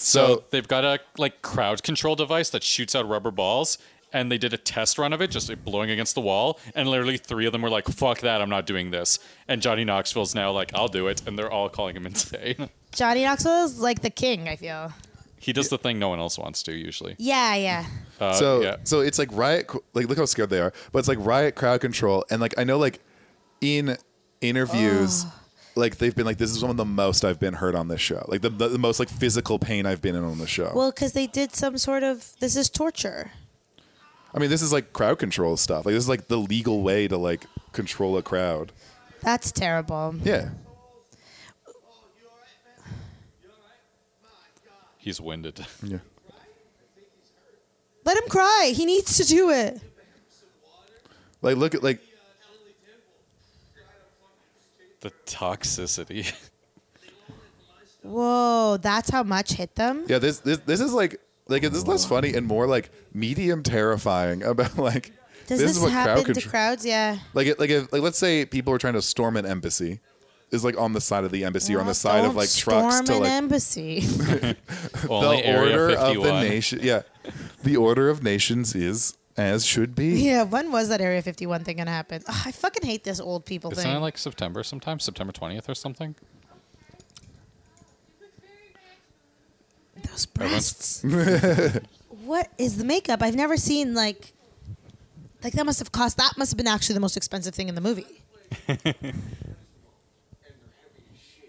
So So they've got a like crowd control device that shoots out rubber balls, and they did a test run of it, just like, blowing against the wall, and literally three of them were like, "Fuck that, I'm not doing this." And Johnny Knoxville's now like, "I'll do it," and they're all calling him [laughs] insane. Johnny Knoxville is like the king. I feel. he does the thing no one else wants to usually. Yeah, yeah. Uh, so yeah. so it's like riot like look how scared they are but it's like riot crowd control and like i know like in interviews like they've been like this is one of the most i've been hurt on this show like the, the, the most like physical pain i've been in on the show Well, because they did some sort of. This is torture. i mean this is like crowd control stuff like this is like the legal way to like control a crowd That's terrible. yeah He's winded. yeah Let him cry. He needs to do it. like look at like the toxicity. [laughs] Whoa, that's how much hit them. yeah this this, this is like like this is less funny and more like medium terrifying about [laughs] like Does this this, is what happen crowd to crowds? Yeah. like it, like if, like let's say people are trying to storm an embassy is like on the side of the embassy or on the side of don't like trucks storm to an like embassy. [laughs] Only the Area order 51. of the nation yeah the order of nations is as should be yeah, when was that Area 51 thing gonna happen? Ugh, I fucking hate this old people Isn't thing. it like September sometime? September 20th or something? Those breasts. [laughs] what is the makeup? I've never seen like like that must have cost that must have been actually the most expensive thing in the movie. [laughs]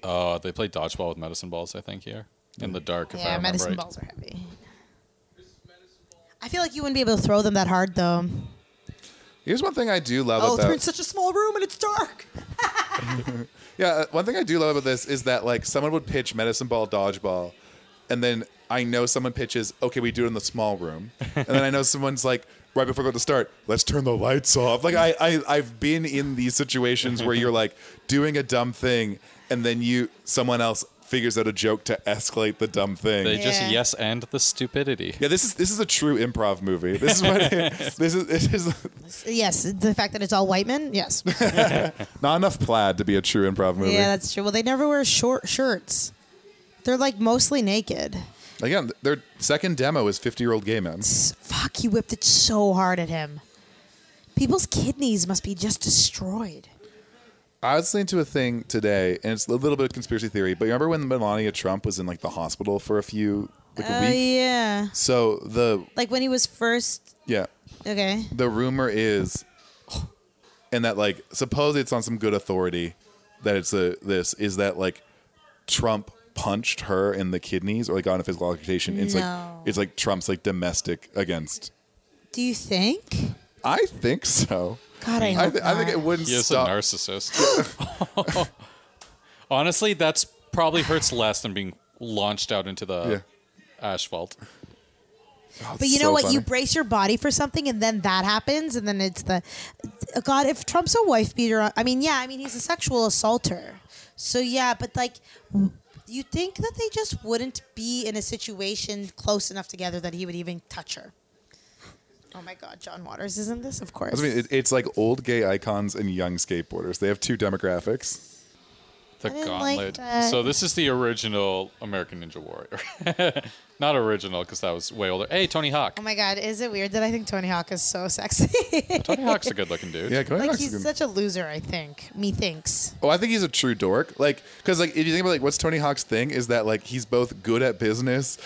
Oh, they play dodgeball with medicine balls, I think, here. In the dark, if I yeah, remember medicine right. balls are heavy. I feel like you wouldn't be able to throw them that hard though. here's one thing i do love Oh, they're in such a small room and it's dark. [laughs] yeah uh, one thing i do love about this is that like someone would pitch medicine ball dodgeball and then i know someone pitches okay we do it in the small room and then i know someone's like right before we go to start let's turn the lights off like I, I i've been in these situations where you're like doing a dumb thing and then you someone else figures out a joke to escalate the dumb thing They just Yeah. yes and the stupidity. Yeah, this is this is a true improv movie. This is what [laughs] this is. This is Yes, the fact that it's all white men. Yes. [laughs] not enough plaid to be a true improv movie. Yeah, that's true. Well, they never wear short shirts. They're like mostly naked. Again, their second demo is fifty-year-old gay men. Fuck, he whipped it so hard at him. People's kidneys must be just destroyed. I was listening to a thing today, and it's a little bit of conspiracy theory. But you remember when Melania Trump was in like the hospital for a few like a Oh week? yeah, So the like when he was first. yeah, Okay. the rumor is, and that like supposedly it's on some good authority that it's a this is that like Trump punched her in the kidneys or like got in a physical altercation. It's No. like it's like Trump's like domestic against. Do you think? I think so. God, I I, hope th- I think it wouldn't He is stop. a narcissist. [laughs] [laughs] Honestly, that's probably hurts less than being launched out into the Yeah. asphalt. Oh, But you know so what? funny. You brace your body for something, and then that happens, and then it's the God. If Trump's a wife beater, I mean, yeah, I mean he's a sexual assaulter. So yeah, but like, you think that they just wouldn't be in a situation close enough together that he would even touch her? Oh my God, John Waters is in this, of course. I mean, it, it's like old gay icons and young skateboarders. They have two demographics. The I didn't like gauntlet. that. so this is the original American Ninja Warrior. [laughs] Not original because that was way older. Hey, Tony Hawk. oh my God, is it weird that I think Tony Hawk is so sexy? Tony Hawk's a [laughs] good-looking dude. Yeah, Tony like Hawk's he's good. such a loser. I think. Me thinks. Oh, I think he's a true dork. Like, because like if you think about like what's Tony Hawk's thing is that like he's both good at business,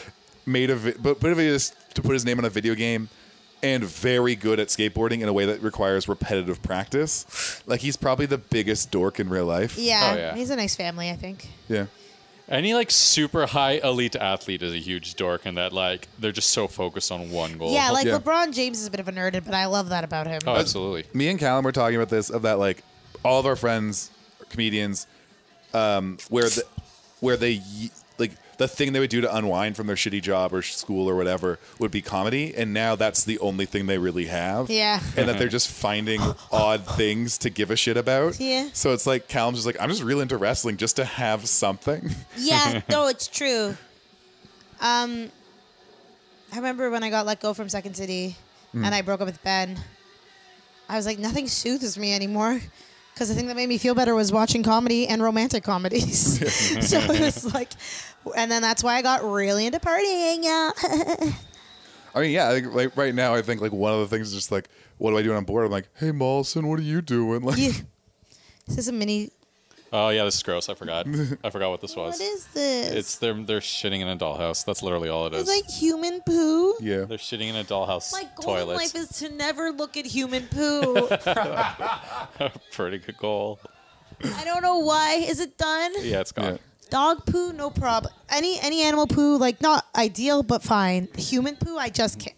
made a vi- but put a video to put his name on a video game, and very good at skateboarding in a way that requires repetitive practice. Like he's probably the biggest dork in real life. Yeah, Oh, yeah. he's a nice family. I think. Yeah. Any like super high elite athlete is a huge dork, and that like they're just so focused on one goal. Yeah, like Yeah. LeBron James is a bit of a nerd, but I love that about him. oh, absolutely. Me and Callum were talking about this of that like all of our friends, comedians, um, where the where they y- like the thing they would do to unwind from their shitty job or school or whatever would be comedy, and now that's the only thing they really have. Yeah. and that they're just finding odd things to give a shit about. Yeah. So it's like Callum's just like I'm just real into wrestling just to have something. Yeah, [laughs] no, it's true. Um, I remember when I got let go from Second City Hmm. and I broke up with Ben. I was like, nothing soothes me anymore. Because the thing that made me feel better was watching comedy and romantic comedies. [laughs] [laughs] so it was like, and then that's why I got really into partying. Yeah. [laughs] I mean, yeah, think, like right now, I think like one of the things is just like, what do I do when I'm bored? I'm like, hey, Molson, what are you doing? Like, Yeah. This is a mini. Oh yeah, this is gross. I forgot. I forgot what this [laughs] was. What is this? It's they're they're shitting in a dollhouse. That's literally all it is. It's like human poo. yeah. they're shitting in a dollhouse My goal in life is to never look at human poo. [laughs] [laughs] Pretty good goal. I don't know why. Is it done? Yeah, it's gone. Yeah. Dog poo, no problem. Any any animal poo, like not ideal, but fine. Human poo, I just can't.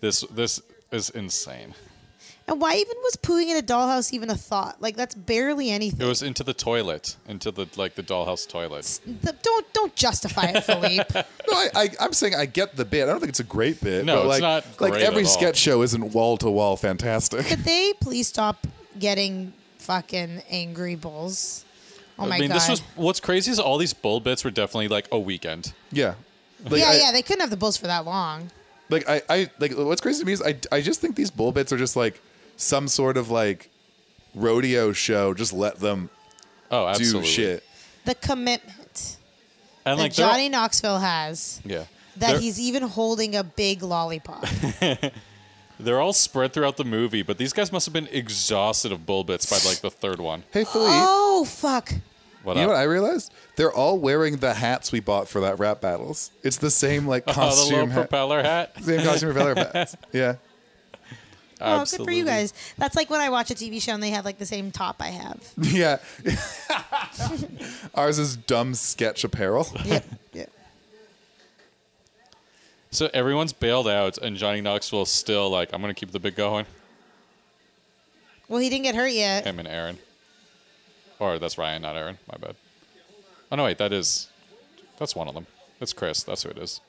This this is insane. And why even was pooing in a dollhouse even a thought? Like that's barely anything. It anything. was into the toilet, into the like the dollhouse toilet. The- don't don't justify it, Philippe. [laughs] No, I, I, I'm saying I get the bit. I don't think it's a great bit. No, but it's like, not Like every at all. sketch show isn't wall to wall fantastic. Could they please stop getting fucking angry bulls? Oh my god. I mean, god. this was what's crazy is all these bull bits were definitely like a weekend. yeah. Like, yeah, I, yeah. They couldn't have the bulls for that long. Like I, I, like what's crazy to me is I, I just think these bull bits are just like some sort of like rodeo show. Just let them Oh, absolutely. do shit. The commitment And that like they're- Johnny Knoxville has. yeah, That they're, he's even holding a big lollipop. [laughs] they're all spread throughout the movie, but these guys must have been exhausted of bull bits by like the third one. Hey Philippe, oh fuck. What you up? know what I realized? They're all wearing the hats we bought for that rap battles. It's the same like [laughs] oh, the little costume, hat, propeller hat. same costume [laughs] propeller hats. Yeah. Oh, good for you guys. That's like when I watch a TV show and they have like the same top I have. [laughs] Yeah. [laughs] Ours is dumb sketch apparel. [laughs] Yep. yep. So everyone's bailed out, and Johnny Knoxville is still like, I'm gonna keep the bit going. Well, he didn't get hurt yet. Him and Aaron, or that's Ryan, not Aaron. My bad. Oh no, wait, that is, that's one of them. It's Chris. That's who it is.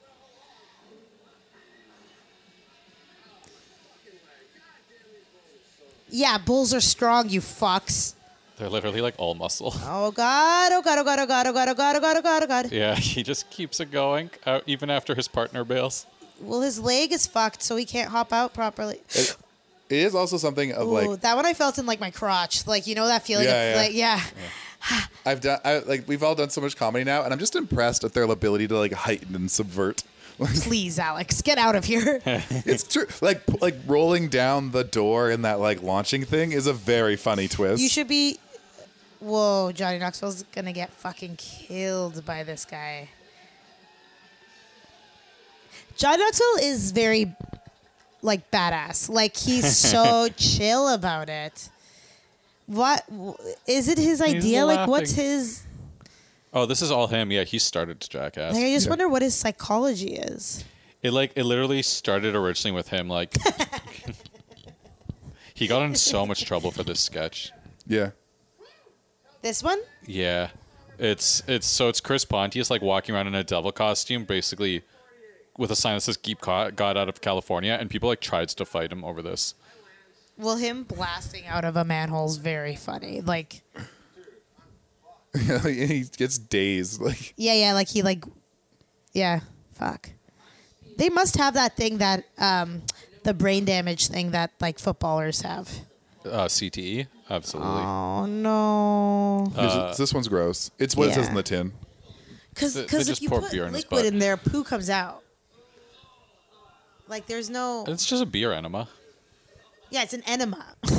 Yeah, bulls are strong, you fucks. They're literally like all muscle. [laughs] Oh god, oh god, oh god, oh god, oh god, oh god, oh god, oh god, oh god. Yeah, [laughs] he just keeps it going, uh, even after his partner bails. Well, his leg is fucked, so he can't hop out properly. It, it is also something of Ooh, like that one I felt in like my crotch. Like you know that feeling Yeah, of yeah. like yeah. I've done I, like we've all done so much comedy now, and I'm just impressed at their ability to like heighten and subvert. [laughs] Please, Alex, get out of here. [laughs] it's true. Like like rolling down the door in that like launching thing is a very funny twist. you should be. Whoa, Johnny Knoxville's gonna get fucking killed by this guy. Johnny Knoxville is very, like, badass. Like, he's [laughs] so chill about it. What is it? His idea? Like, what's his? Oh, this is all him. Yeah, he started to Jackass. Like, I just Yeah. wonder what his psychology is. It like it literally started originally with him like [laughs] he got in so much trouble for this sketch. yeah. This one? Yeah. It's it's so it's Chris Pontius like walking around in a devil costume, basically with a sign that says "Keep Ca- God out of California," and people like tried to fight him over this. Well, him blasting out of a manhole is very funny. Like, [laughs] he gets dazed. Like Yeah, yeah, like he like yeah, fuck. They must have that thing that um the brain damage thing that like footballers have. Uh, CTE, absolutely. Oh no. this, this one's gross. It's what it says yeah. in the tin. Cuz They- they cuz if just you pour put beer in his liquid butt. in there, poo comes out. Like there's no It's just a beer enema. Yeah, it's an enema. [laughs]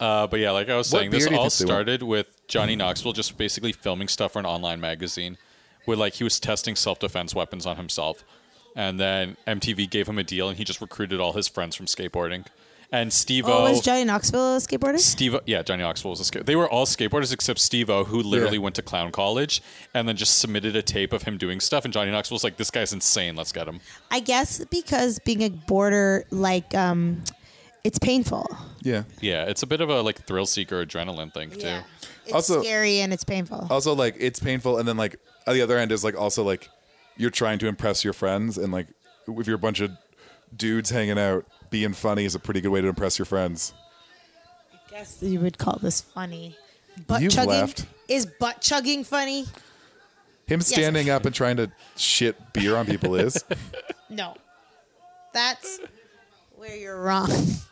Uh, but yeah, like I was What saying, this do you all think they want? started with Johnny Knoxville just basically filming stuff for an online magazine, where like he was testing self-defense weapons on himself, and then MTV gave him a deal, and he just recruited all his friends from skateboarding, and Steve oh, was Johnny Knoxville a skateboarder? Steve, yeah, Johnny Knoxville was a skate. They were all skateboarders except Steve O, who literally Yeah. went to clown college and then just submitted a tape of him doing stuff. And Johnny Knoxville was like, "This guy's insane. Let's get him." I guess because being a boarder like um it's painful. Yeah. Yeah, it's a bit of a like thrill seeker adrenaline thing too. It's Also- scary and it's painful. Also, like it's painful, and then like at the other end is like also like you're trying to impress your friends, and like if you're a bunch of dudes hanging out, being funny is a pretty good way to impress your friends. I guess you would call this funny. Butt You've chugging left. is butt chugging funny? Him standing up and trying to shit beer on people is. [laughs] No. That's where you're wrong. [laughs]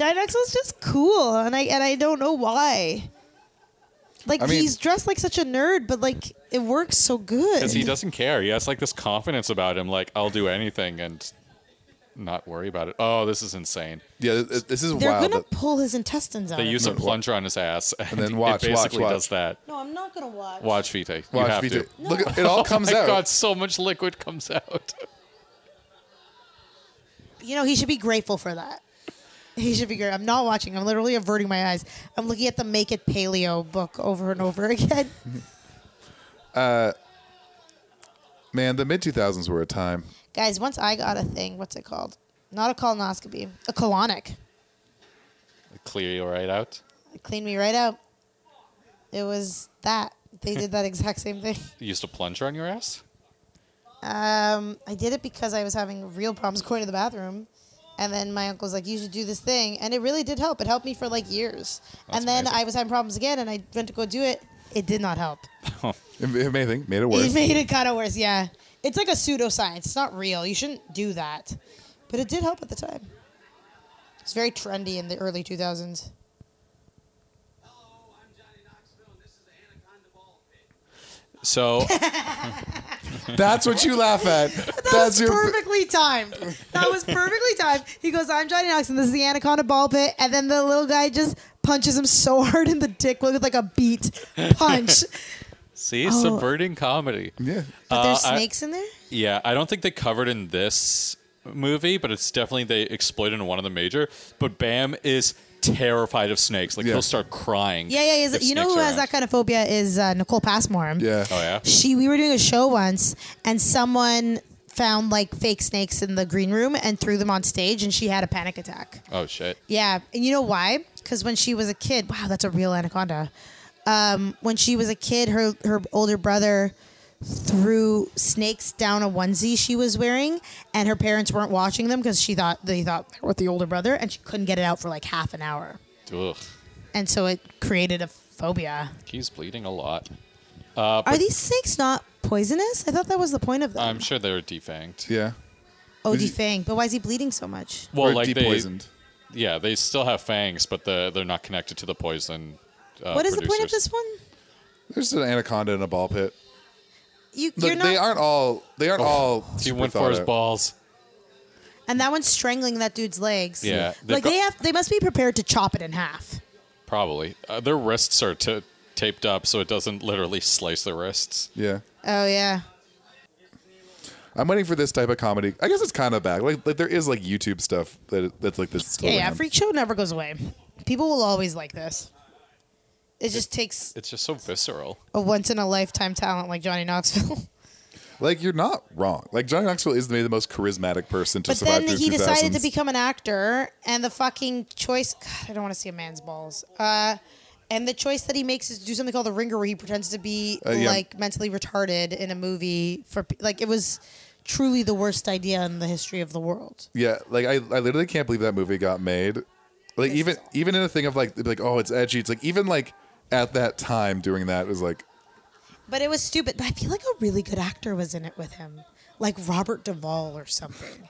Johnny Knoxville's just cool, and I and I don't know why. Like I mean- he's dressed like such a nerd, but like it works so good. Because he doesn't care. He has like this confidence about him, like I'll do anything and not worry about it. Oh, this is insane. Yeah, this is They're wild. gonna pull his intestines out. They of use a plunger on his ass, [laughs] and, then watch, it basically watch. does that. No, I'm not gonna watch. Watch Vite. You Watch have VJ. to. Look, at, it [laughs] all oh comes Oh my out. God, so much liquid comes out. You know, he should be grateful for that. He should be great. I'm not watching. I'm literally averting my eyes. I'm looking at the Make It Paleo book over and over again. [laughs] Uh, man, the mid 2000s were a time. Guys, once I got a thing, what's it called? Not a colonoscopy, a colonic. It Clear you right out. It cleaned me right out. It was that. They did that [laughs] exact same thing. You used a plunger on your ass. Um, I did it because I was having real problems going to the bathroom. And then my uncle was like, you should do this thing. And it really did help. It helped me for like years. That's and then amazing. I was having problems again and I went to go do it. It did not help. If if anything, made it worse. It made it kind of worse, yeah. It's like a pseudoscience. It's not real. You shouldn't do that. But it did help at the time. It's very trendy in the early 2000s. Hello, I'm Johnny Knoxville, and this is the Anaconda Ball Pit. So [laughs] That's what you laugh at. [laughs] That That's was your. perfectly timed. That was perfectly timed. He goes, I'm Johnny Knoxville. This is the Anaconda Ball Pit. And then the little guy just punches him so hard in the dick with like a beat punch. [laughs] see, Oh. subverting comedy. Yeah. But there's Uh, I- snakes in there? Yeah, I don't think they covered in this movie, but it's definitely they exploited in one of the major. But Bam is terrified of snakes. Like Yeah. he'll start crying. Yeah, yeah. if you know snakes who are has around. that kind of phobia is uh, Nicole Passmore. Yeah. Oh yeah. she we were doing a show once and someone found like fake snakes in the green room and threw them on stage and she had a panic attack Oh shit. yeah and you know why because when she was a kid wow that's a real anaconda um, when she was a kid her her older brother threw snakes down a onesie she was wearing and her parents weren't watching them because she thought they thought they were with the older brother and she couldn't get it out for like half an hour Ugh. and so it created a phobia He's bleeding a lot. Uh, are these snakes not poisonous i thought that was the point of them I'm sure they're defanged. Yeah. Oh, Is he- defanged. But why is he bleeding so much? Well, or like they, depoisoned. yeah, they still have fangs, but the, they're not connected to the poison. Uh, what is the point of producers. this one? There's an anaconda in a ball pit. You, Look, you're not, they aren't all. They aren't all. He super went for thought his out. balls. and that one's strangling that dude's legs. Yeah, they've like got- they have, they must be prepared to chop it in half. Probably. Uh, their wrists are t- taped up so it doesn't literally slice their wrists. Yeah. Oh yeah. I'm waiting for this type of comedy. I guess it's kind of back. Like, like there is like YouTube stuff that that's like this. Still Yeah, yeah. around. Freak show never goes away. People will always like this. It just takes It's just so visceral. a once in a lifetime talent like Johnny Knoxville. [laughs] Like you're not wrong. Like Johnny Knoxville is maybe the most charismatic person to but survive then through he decided to become an actor, and the fucking choice. God, I don't want to see a man's balls. Uh, and the choice that he makes is to do something called the ringer, where he pretends to be Uh, yeah. like mentally retarded in a movie. For like, it was truly the worst idea in the history of the world. Yeah, like I, I literally can't believe that movie got made. Like even even in a thing of like like oh it's edgy. It's like even like at that time doing that was like But it was stupid. But I feel like a really good actor was in it with him, like Robert Duvall or something.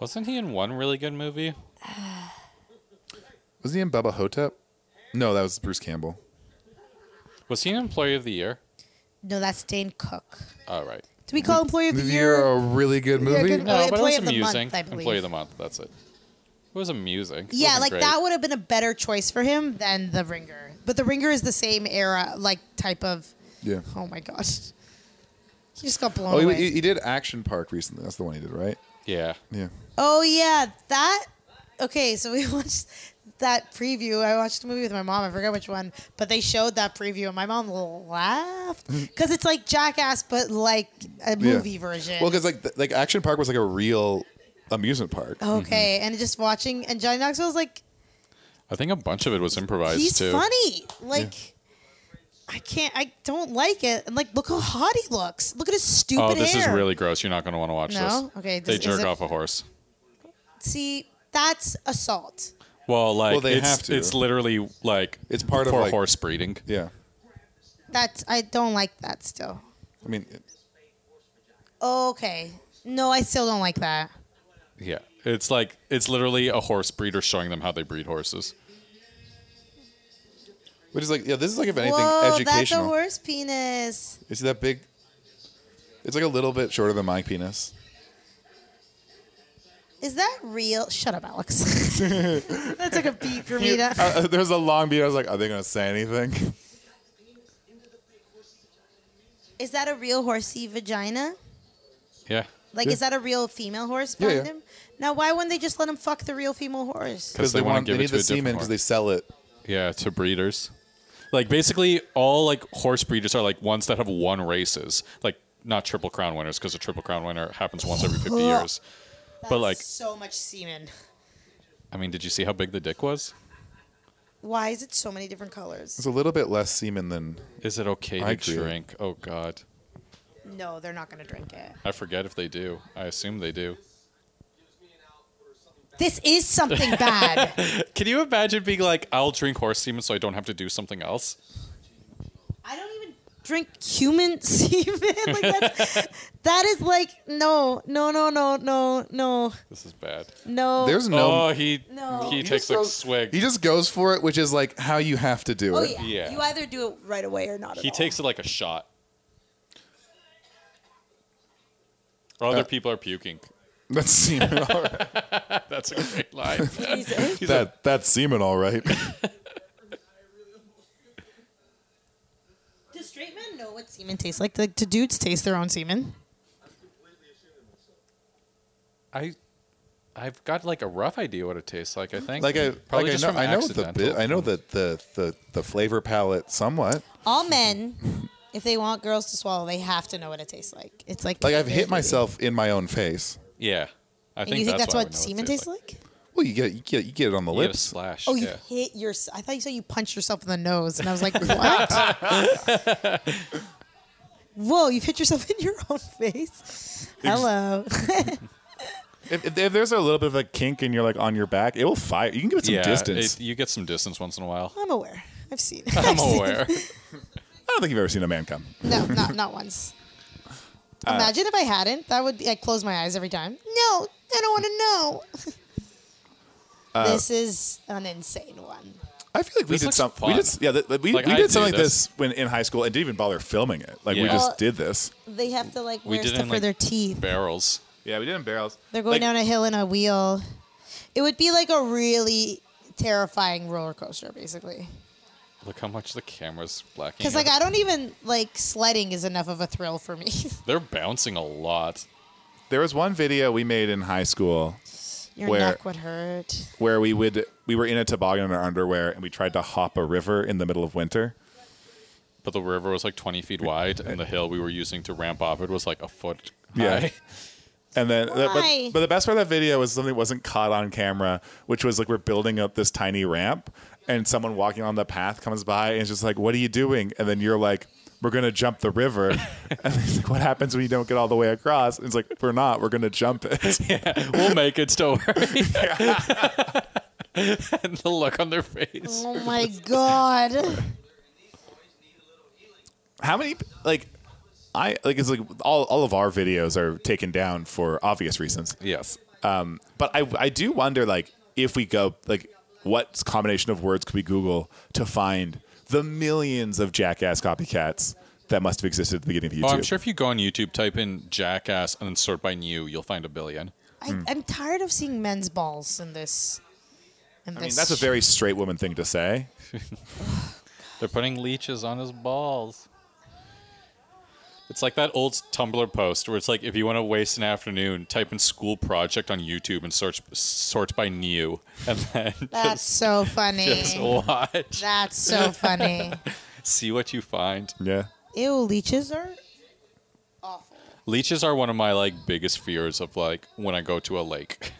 Wasn't he in one really good movie? [sighs] was he in Bubba Ho-Tep? No, that was Bruce Campbell. Was he an Employee of the Year? No, that's Dane Cook. All right. Do we call Employee of the Movie Year? a really good Yeah, movie. good- No, Oh, but it was amusing. Month, Employee of the month. That's it. It was amusing. It Yeah, like great. that would have been a better choice for him than The Ringer. But The Ringer is the same era, like type of. Yeah. Oh my gosh. He just got blown Oh, away. he, he did Action Park recently. That's the one he did, right? Yeah. Yeah. Oh yeah, that. Okay, so we [laughs] watched that preview. I watched a movie with my mom. I forget which one, but they showed that preview, and my mom laughed [laughs] because it's like Jackass, but like a movie Yeah. version. Well, because like like Action Park was like a real amusement park. okay, mm-hmm. and just watching, and Johnny Knoxville was like, I think a bunch of it was improvised he's too. funny. Like, I can't, I don't like it. And like, look how hot he looks. Look at his stupid Oh, this is really gross. You're not going to want to watch No? this. Okay, They jerk it- off a horse. See, that's assault. Well, like Well, they it's have to. it's literally like It's part of, like- horse breeding. Yeah. That's I don't like that still. I mean, it- Okay. No, I still don't like that. Yeah, it's like it's literally a horse breeder showing them how they breed horses. which is like yeah, this is like if anything Whoa, that's a educational. horse penis. Is that big? It's like a little bit shorter than my penis. Is that real? Shut up, Alex. [laughs] that took a beat for me to. Uh, there was a long beat. I was like, are they gonna say anything? Is that a real horsey vagina? Yeah, Like, Yeah. is that a real female horse Yeah, behind yeah. him? Now, why wouldn't they just let him fuck the real female horse? because they, they, want want to give they it need to the a semen because they sell it. Yeah, to breeders. Like basically, all like horse breeders are like ones that have won races. Like not triple crown winners because a triple crown winner happens once every fifty [laughs] years. But like, so much semen. I mean, did you see how big the dick was? Why is it so many different colors? It's a little bit less semen than. Is it okay to I agree. drink? Oh God, No, they're not going to drink it. I forget if they do. I assume they do. This is something [laughs] bad. Can you imagine being like, I'll drink horse semen so I don't have to do something else? I don't even drink human [laughs] semen. like that's, [laughs] that is like no, no, no, no, no, no, This is bad. no. There's no. oh, he No. he He takes just a goes- swig. He just goes for it, which is like how you have to do oh it. yeah. Yeah. You either do it right away or not. He at takes it like a shot. Other Uh, people are puking. That's [laughs] semen. All right. That's a great line. [laughs] all. He's a- that that's semen, all right. [laughs] Do straight men know what semen tastes like? Like, do dudes taste their own semen? I, I've got like a rough idea what it tastes like. I think like I probably like I know, from I know the bit. I know that the, the the flavor palette somewhat. All men, if they want girls to swallow, they have to know what it tastes like. It's like Like I've hit myself in my own face. Yeah, I And think you think that's, that's, why I what semen it tastes like? Well, you get you get you get it on the You get a lips. slash. Oh, you yeah. hit your. I thought you said you punched yourself in the nose, and I was like, what? [laughs] Whoa, you've hit yourself in your own face. Hello. [laughs] If, if, if there's a little bit of a kink and you're like on your back, it will fire. You can give it some yeah, distance. it- you get some distance once in a while. I'm aware. I've seen. It. [laughs] I'm I've seen- aware. I don't think you've ever seen a man come. No, not not once. [laughs] Uh, Imagine if I hadn't. That would be. I close my eyes every time. No, I don't want to know. [laughs] Uh, this is an insane one. I feel like we This did looks some. We did. Yeah, th- we, Like, we did do something like this. this when in high school and didn't even bother filming it. Like we just Well- did this. They have to like We wear did stuff in, for like, their teeth. Barrels. Yeah, we did in barrels. They're going Like, down a hill in a wheel. It would be like a really terrifying roller coaster, basically. Look how much the camera's blacking. Because like. I don't even like sledding is enough of a thrill for me. [laughs] They're bouncing a lot. There was one video we made in high school Your Where- neck would hurt. where we would we were in a toboggan in our underwear and we tried to hop a river in the middle of winter. But the river was like 20 feet wide, and the hill we were using to ramp off it was like a foot high. Yeah. [laughs] And then, Why? but, but the best part of that video was something that wasn't caught on camera, which was like we're building up this tiny ramp, and someone walking on the path comes by and is just like, "What are you doing?" And then you're like, "We're gonna jump the river." [laughs] and he's like, "What happens when you don't get all the way across?" And it's like, "We're not. We're gonna jump it." [laughs] We'll make it, don't worry. [laughs] and the look on their face. Oh my god. How many like I like it's like all all of our videos are taken down for obvious reasons. Yes. Um But I I do wonder like if we go like what combination of words could we Google to find the millions of jackass copycats that must have existed at the beginning of YouTube? Oh, I'm sure if you go on YouTube, type in jackass and then sort by new, you'll find a billion. I, hmm. I'm tired of seeing men's balls in this. In I mean, that's a very straight woman thing to say. [laughs] They're putting leeches on his balls. It's like that old Tumblr post where it's like, if you want to waste an afternoon, type in school project on YouTube and search sort by new, and then That's so funny. just watch, That's so funny. [laughs] see what you find. Yeah. Ew, leeches are awful. Leeches are one of my like biggest fears of like when I go to a lake.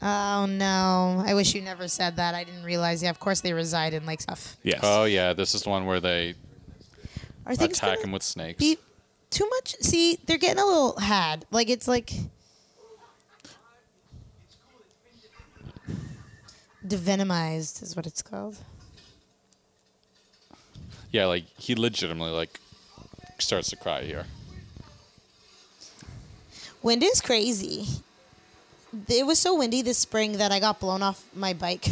Oh no! I wish you never said that. I didn't realize. Yeah, of course they reside in lake stuff. Yes. Oh yeah, this is the one where they Are attack gonna him with snakes. be too much? See, they're getting a little had. Like it's like devenomized is what it's called. Yeah, like he legitimately like starts to cry here. Wind is crazy. It was so windy this spring that I got blown off my bike.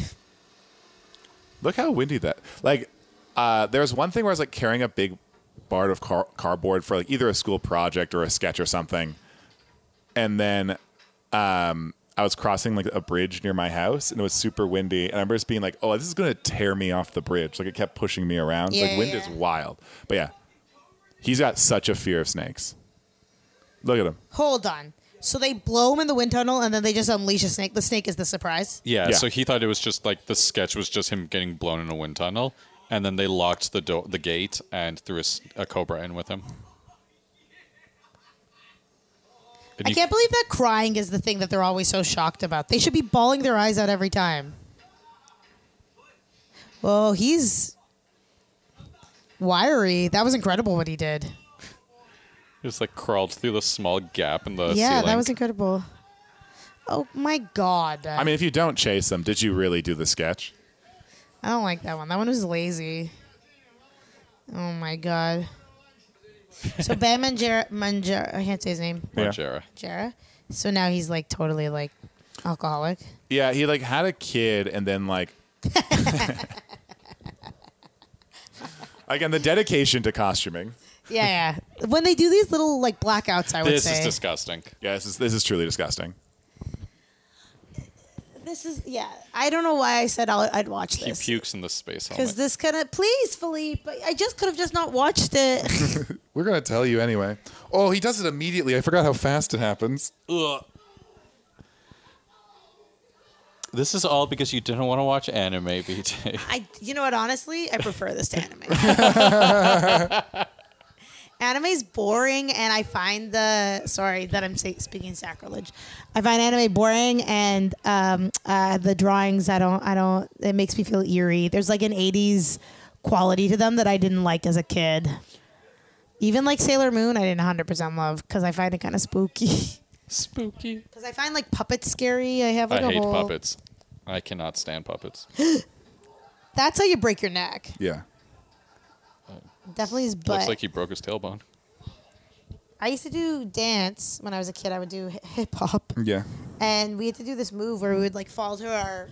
Look how windy that. Like, uh, there was one thing where I was like carrying a big bar of car- cardboard for like either a school project or a sketch or something, and then um, I was crossing like a bridge near my house, and it was super windy, and I remember just being like, "Oh, this is gonna tear me off the bridge." Like it kept pushing me around. Yeah, like wind yeah. is wild, but yeah, he's got such a fear of snakes. Look at him. Hold on. So they blow him in the wind tunnel and then they just unleash a snake. The snake is the surprise. Yeah, Yeah. so he thought it was just like the sketch was just him getting blown in a wind tunnel, and then they locked the do- the gate and threw a cobra in with him. And I you- can't believe that crying is the thing that they're always so shocked about. They should be bawling their eyes out every time. Well, he's wiry. That was incredible what he did. He just like crawled through the small gap in the yeah, ceiling. that was incredible. Oh my god. I mean, if you don't chase him, did you really do the sketch? I don't like that one. That one was lazy. Oh my god. So Bam [laughs] Manjera, Manjera, I can't say his name. Yeah. Margera. Jera. So now he's like totally like alcoholic. Yeah, he like had a kid and then like [laughs] Again, the dedication to costuming. Yeah, yeah. when they do these little like blackouts, I would This say This is disgusting. Yeah, this is this is truly disgusting. this is yeah. I don't know why I said I'll, I'd watch He this He pukes in the space helmet. because this kind of please Philippe. I just could have just not watched it. [laughs] [laughs] We're gonna tell you anyway. Oh, he does it immediately. I forgot how fast it happens. Ugh. This is all because you didn't want to watch anime, BJ. I you know what? Honestly, I prefer this to anime. [laughs] Anime's boring, and I find the sorry that I'm say, speaking sacrilege. I find anime boring, and um, uh, the drawings I don't I don't. It makes me feel eerie. There's like an '80s quality to them that I didn't like as a kid. Even like Sailor Moon, I didn't 100% love because I find it kind of spooky. Spooky. Because I find like puppets scary. I have like I a hate whole. puppets. I cannot stand puppets. [gasps] That's how you break your neck. Yeah. Definitely his butt. Looks like he broke his tailbone. I used to do dance when I was a kid. I would do hip hop, Yeah. and we had to do this move where we would like fall to our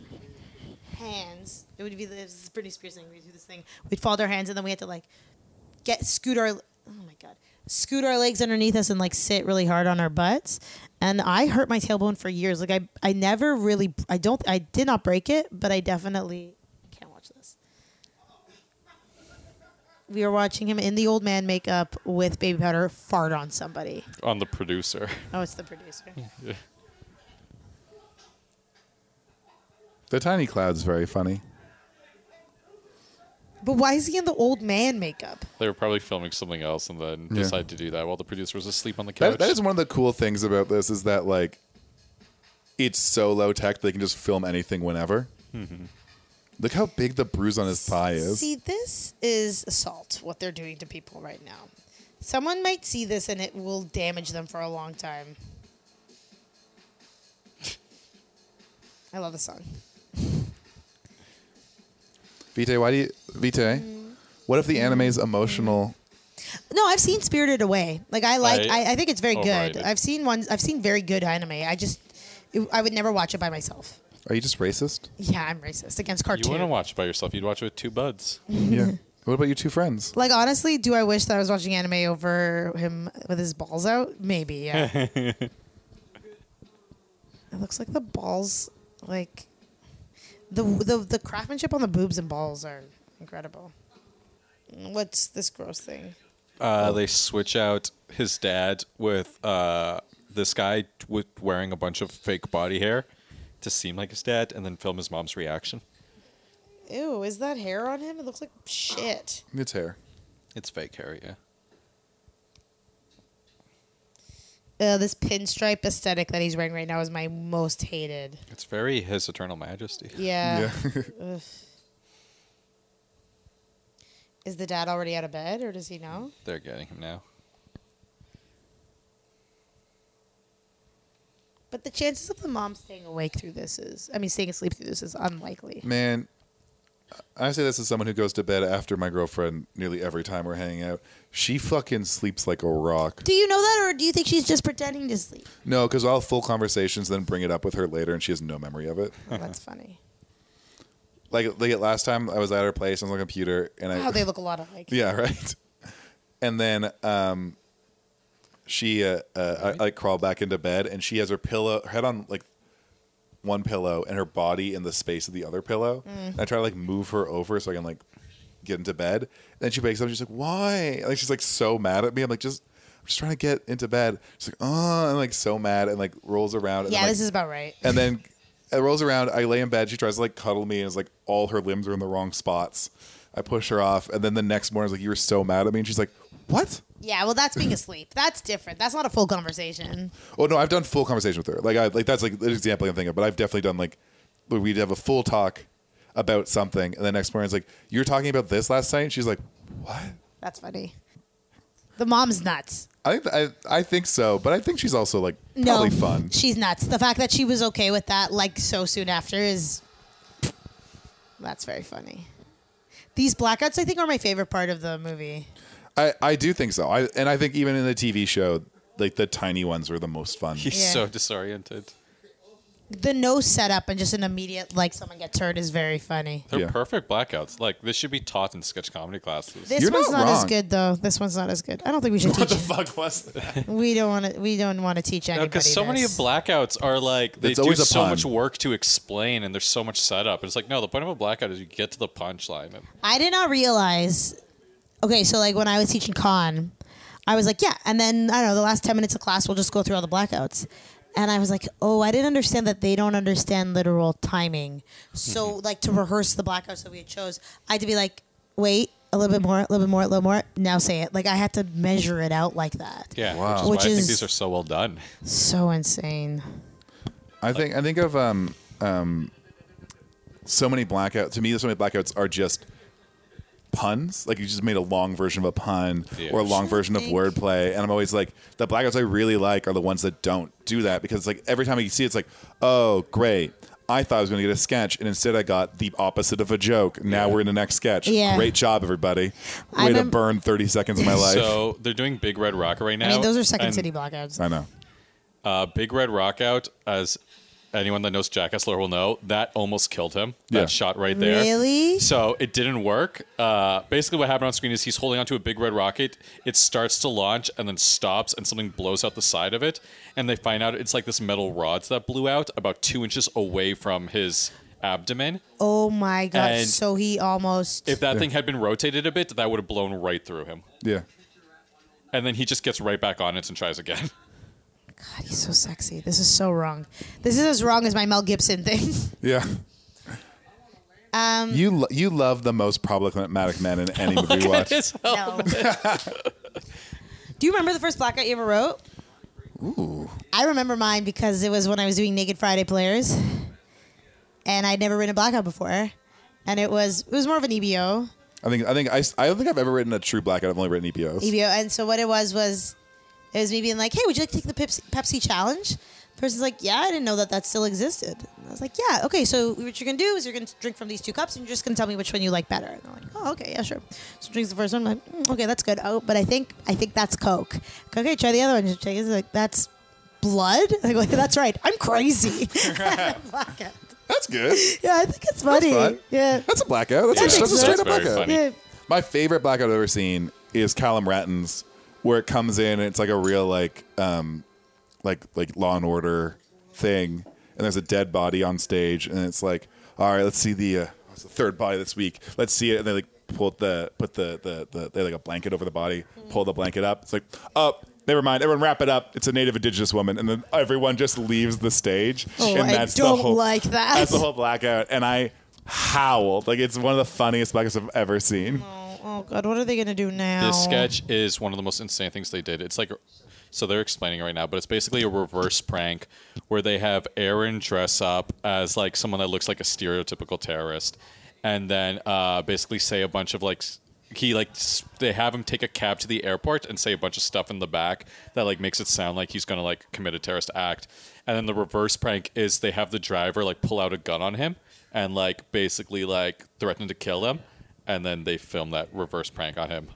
hands. It would be this Britney Spears thing. We'd do this thing. We'd fall to our hands, and then we had to like get scoot our. Oh my god. Scoot our legs underneath us and like sit really hard on our butts, and I hurt my tailbone for years. Like I, I never really, I don't, I did not break it, but I definitely can't watch this. We were watching him in the old man makeup with baby powder fart on somebody. On the producer. [laughs] Oh, it's the producer. The tiny cloud's very funny. But why is he in the old man makeup? They were probably filming something else and then Yeah. decided to do that while the producer was asleep on the couch. That, that is one of the cool things about this is that like it's so low tech they can just film anything whenever. Mm-hmm. Look how big the bruise on his thigh is. See, this is assault, what they're doing to people right now. Someone might see this and it will damage them for a long time. [laughs] I love the song. Vite, why do you Vite? What if the anime's emotional? No, I've seen Spirited Away. Like I like, I I, I think it's very oh, good. overrated. I've seen ones. I've seen very good anime. I just, it, I would never watch it by myself. Are you just racist? Yeah, I'm racist against cartoons. You wouldn't watch it by yourself. You'd watch it with two buds. [laughs] yeah. What about your two friends? Like honestly, do I wish that I was watching anime over him with his balls out? Maybe, yeah. [laughs] it looks like the balls, like the the the craftsmanship on the boobs and balls are incredible. What's this gross thing? Uh, they switch out his dad with uh, this guy with wearing a bunch of fake body hair to seem like his dad, and then film his mom's reaction. Ew, is that hair on him? It looks like shit. It's hair. It's fake hair, yeah. Uh, this pinstripe aesthetic that he's wearing right now is my most hated. It's very His Eternal Majesty. Yeah. Yeah. [laughs] [laughs] Is the dad already out of bed, or does he know? They're getting him now. But the chances of the mom staying awake through this is, I mean, staying asleep through this is unlikely. Man, I say this as someone who goes to bed after my girlfriend nearly every time we're hanging out. She fucking sleeps like a rock. Do you know that, or do you think she's just pretending to sleep? No, because I'll have full conversations, then bring it up with her later, and she has no memory of it. Oh, that's funny. [laughs] Like, like last time I was at her place on the computer, and I How they look a lot alike. [laughs] Yeah, right. And then um, she uh, uh, I, I crawl back into bed, and she has her pillow her head on like one pillow, and her body in the space of the other pillow. And I try to like move her over so I can like get into bed. And then she wakes up, she's like, "Why?" Like she's like so mad at me. I'm like, "Just." I'm just trying to get into bed. She's like, oh, and like so mad, and like rolls around. And Yeah, then, like, this is about right. and then it rolls around. I lay in bed. She tries to like cuddle me, and it's like all her limbs are in the wrong spots. I push her off, and then the next morning, I was like, "You were so mad at me," and she's like, "What?" Yeah, well, that's being asleep. That's different. That's not a full conversation. Oh no, I've done full conversation with her. Like, I like that's like an example I'm thinking. of, But I've definitely done like where we'd have a full talk about something, and the next morning it's like, "You're talking about this last night." And she's like, "What?" That's funny. The mom's nuts. I think I I think so, but I think she's also like No, probably fun. she's nuts. The fact that she was okay with that, like so soon after, is that's very funny. These blackouts, I think, are my favorite part of the movie. I I do think so. I and I think even in the TV show, like the tiny ones were the most fun. He's Yeah. so disoriented. The no setup and just an immediate like someone gets hurt is very funny. They're Yeah. perfect blackouts. Like this should be taught in sketch comedy classes. This You're one's not not, as wrong. good though. This one's not as good. I don't think we should [laughs] what teach. the fuck was that? We don't want to. We don't want to teach anybody. Because so many this. blackouts are like they It's do always a so pun. much work to explain, and there's so much setup. It's like no, the point of a blackout is you get to the punchline. And I did not realize. Okay, so like when I was teaching con, I was like, yeah, and then I don't know, the last ten minutes of class, we'll just go through all the blackouts. And I was like, oh, I didn't understand that they don't understand literal timing. So like to rehearse the blackouts that we had chose, I had to be like, wait, a little bit more, a little bit more, a little more. Now say it. Like I had to measure it out like that. yeah, Wow. which is Which why I think is- these are so well done. So insane. I think I think of um um so many blackouts. To me, so many blackouts are just puns. Like you just made a long version of a pun Yeah. or a long version of wordplay. And I'm always like, the blackouts I really like are the ones that don't do that because like every time you see it, it's like, oh great. I thought I was going to get a sketch, and instead I got the opposite of a joke. Now Yeah. we're in the next sketch. Yeah. Great job, everybody. I Way to remem- burn 30 seconds of my [laughs] life. So they're doing Big Red Rocket right now. I mean, those are Second and, City blackouts. I know. Uh, Big Red Rocket, as anyone that knows Jackass lore will know, that almost killed him. That Yeah. shot right there. Really? So it didn't work. Uh, basically, what happened on screen is he's holding onto a big red rocket. It starts to launch and then stops, and something blows out the side of it. And they find out it's like this metal rods that blew out about two inches away from his abdomen. Oh my god! And so he almost. If that Yeah. thing had been rotated a bit, that would have blown right through him. Yeah. And then he just gets right back on it and tries again. [laughs] God, he's so sexy. This is so wrong. This is as wrong as my Mel Gibson thing. [laughs] Yeah. Um, You lo- you love the most problematic men in any [laughs] movie you watch. His no. [laughs] Do you remember the first blackout you ever wrote? Ooh. I remember mine because it was when I was doing Naked Friday Players, and I'd never written a blackout before, and it was it was more of an E EBO. I think I think I, I don't think I've ever written a true blackout. I've only written EPOs. EBO. And so what it was was, it was me being like, "Hey, would you like to take the Pepsi, Pepsi challenge?" person's like, yeah, I didn't know that that still existed. And I was like, yeah, okay. So what you're gonna do is you're gonna drink from these two cups, and you're just gonna tell me which one you like better. And they're like, oh, okay, yeah, sure. So drinks the first one. I'm like, "Mm, okay, that's good. Oh, but I think I think that's Coke. Okay, try the other one. Just take it. Like that's blood. [laughs] I go, that's right. I'm crazy. [laughs] [laughs] Blackout. That's good. yeah, I think it's funny. fun. Yeah. That's a blackout. That's, Yeah, a, that's a that's straight up very blackout. funny. yeah. My favorite blackout I've ever seen is Callum Ratton's, where it comes in and it's like a real like um like like Law and Order thing, and there's a dead body on stage, and it's like, all right, let's see the uh, what's the third body this week. Let's see it, and they like pull the put the the, the they like a blanket over the body, pull the blanket up. It's like, oh. Never mind. Everyone, wrap it up. It's a native indigenous woman, and then everyone just leaves the stage. Oh, and I that's the don't whole, like that. That's the whole blackout, and I howled. Like it's one of the funniest blackouts I've ever seen. Oh, oh God, what are they gonna do now? This sketch is one of the most insane things they did. It's like, so they're explaining right now, but it's basically a reverse prank where they have Aaron dress up as like someone that looks like a stereotypical terrorist, and then uh, basically say a bunch of like. He like they have him take a cab to the airport and say a bunch of stuff in the back that like makes it sound like he's gonna like commit a terrorist act, and then the reverse prank is they have the driver like pull out a gun on him and like basically like threaten to kill him, and then they film that reverse prank on him.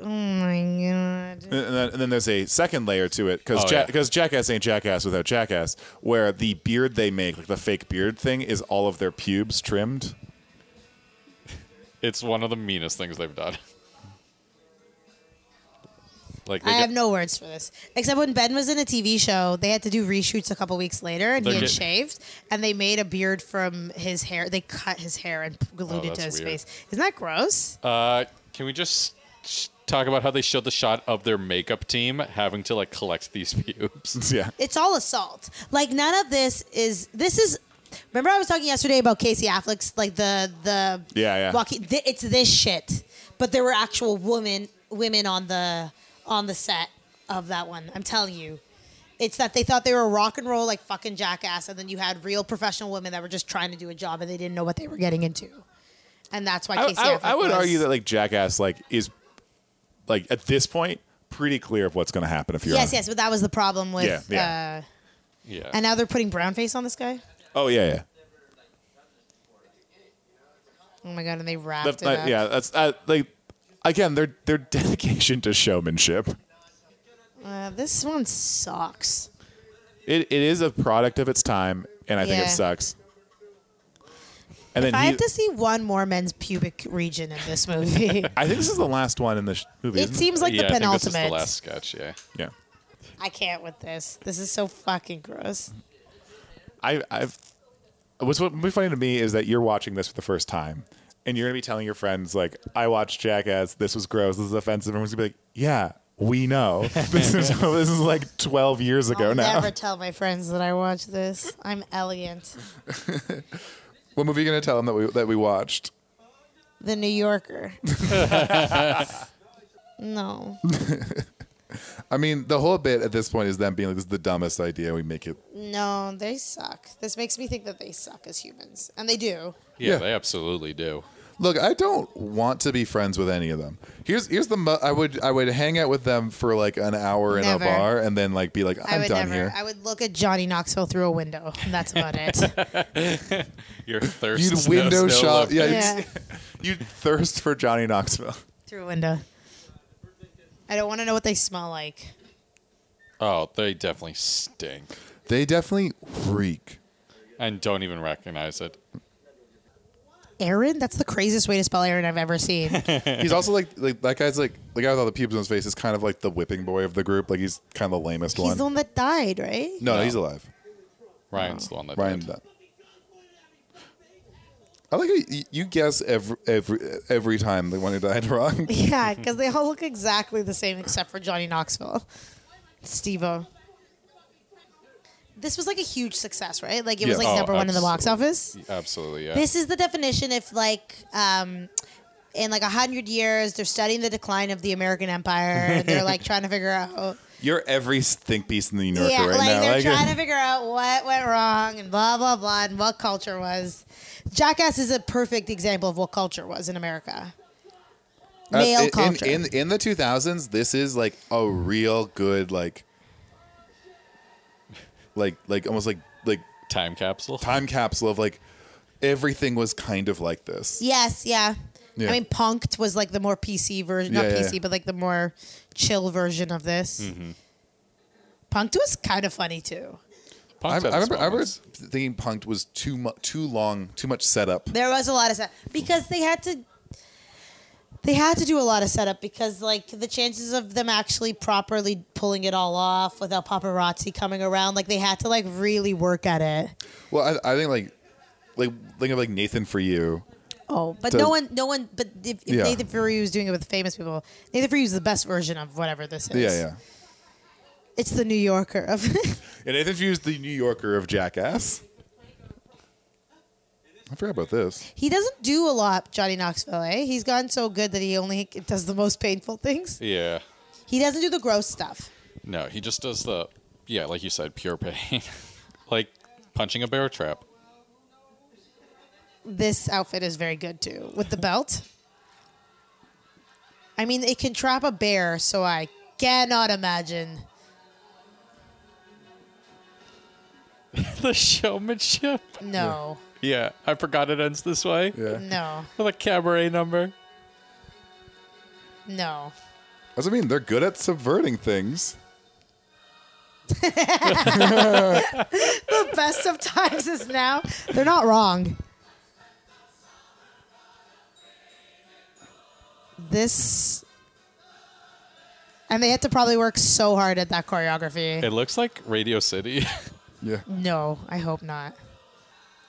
Oh my God. And then, and then there's a second layer to it because Oh, yeah. Jackass ain't Jackass without Jackass, where the beard they make, like the fake beard thing, is all of their pubes trimmed. It's one of the meanest things they've done. [laughs] like I get, have no words for this. Except when Ben was in a TV show, they had to do reshoots a couple weeks later, and he They're had get- shaved, and they made a beard from his hair. They cut his hair and glued it to Oh, his weird. face. Isn't that gross? uh, can we just talk about how they showed the shot of their makeup team having to like collect these [laughs] pubes? [laughs] yeah. It's all assault. Like none of this is. This is. Remember, I was talking yesterday about Casey Affleck's like the the Yeah, yeah. walkie. Th- it's this shit, but there were actual women women on the on the set of that one. I'm telling you. It's that they thought they were rock and roll like fucking jackass, and then you had real professional women that were just trying to do a job and they didn't know what they were getting into, and that's why I, Casey I- Affleck I would was- argue that like Jackass like is like at this point pretty clear of what's going to happen if you're yes, on. yes, but that was the problem with. Yeah, yeah. Uh, Yeah. and now they're putting brown face on this guy. Oh yeah, yeah. Oh my god! And they wrapped That- it that- up. yeah, that's uh, like again their their [laughs] dedication to showmanship. Uh, this one sucks. It it is a product of its time, and I think Yeah. it sucks. And If then I he, have to see one more men's pubic region in this movie, [laughs] I think this is the last one in the sh- movie. it isn't seems like yeah, the I think this is penultimate. the last sketch. Yeah. Yeah. I can't with this. This is so fucking gross. I, I've what's what would be funny to me is that you're watching this for the first time, and you're gonna be telling your friends like, "I watched Jackass. This was gross. This is offensive." Everyone's gonna be like, "Yeah, we know. [laughs] this is [laughs] this is like 12 years ago I'll now." never tell my friends that I watched this. I'm elegant. [laughs] What movie are you gonna tell them that we that we watched? The New Yorker. no. I mean, the whole bit at this point is them being like, "This is the dumbest idea. We make it." No, they suck. This makes me think that they suck as humans. And they do. yeah. Yeah. They absolutely do. Look, I don't want to be friends with any of them. Here's here's the mo- I would I would hang out with them for like an hour in Never. a bar and then like be like I I'm would done never. here. I would look at Johnny Knoxville through a window. And that's about it. [laughs] Your thirst. You'd knows window no shop, love. yeah, Yeah. You'd, [laughs] you'd thirst for Johnny Knoxville. through a window. I don't want to know what they smell like. Oh, they definitely stink, They definitely reek. and don't even recognize it. Aaron? That's the craziest way to spell Aaron I've ever seen. [laughs] He's also like like that guy's like the guy with all the pubes on his face is kind of like the whipping boy of the group. Like he's kind of the lamest He's one. the one that died, right? no, No. he's alive. Ryan's the one that Ryan. did. died. I like how you, you guess every every every time the one who died [laughs] wrong. Yeah, because they all look exactly the same except for Johnny Knoxville. Steve-O. This was like a huge success, right? Like it was like Oh, number one in the box office. Absolutely, yeah. This is the definition if like um in like a hundred years they're studying the decline of the American Empire and they're like [laughs] trying to figure out You're every think piece in the New Yorker yeah, right like now. they're Like, trying to [laughs] figure out what went wrong and blah blah blah and what culture was. Jackass is a perfect example of what culture was in America. Uh, Male in, culture. In, in in the 2000s, this is like a real good like like like almost like like Time capsule. time capsule of like everything was kind of like this. Yes, yeah. Yeah. I mean, Punked was like the more PC version, Yeah, not yeah, PC, yeah. but like the more chill version of this. Mm-hmm. Punked was kind of funny too. I, I Punked had its remember I remember moments. thinking Punked was too mu- too long, too much setup. There was a lot of set because they had to. They had to do a lot of setup because, like, the chances of them actually properly pulling it all off without paparazzi coming around, like, they had to like really work at it. Well, I, I think like like think of like Nathan for you. Oh, but Does- no one, no one. But if, if Yeah. Nathan for You was doing it with famous people, Nathan for You is the best version of whatever this is. Yeah, yeah. It's the New Yorker of. [laughs] And Nathan for You's the New Yorker of Jackass. I forgot about this. he doesn't do a lot, Johnny Knoxville. Eh? He's gotten so good that he only does the most painful things. Yeah. He doesn't do the gross stuff. No, he just does the, yeah, like you said, pure pain. [laughs] like punching a bear trap. This outfit is very good too with the belt. I mean, it can trap a bear, so I cannot imagine. [laughs] the showmanship. No, Yeah, I forgot it ends this way. Yeah. no, [laughs] With a cabaret number. no. That's what I mean. They're good at subverting things. [laughs] The best of times is now. They're not wrong. This. And they had to probably work so hard at that choreography. It looks like Radio City. [laughs] Yeah. No, I hope not.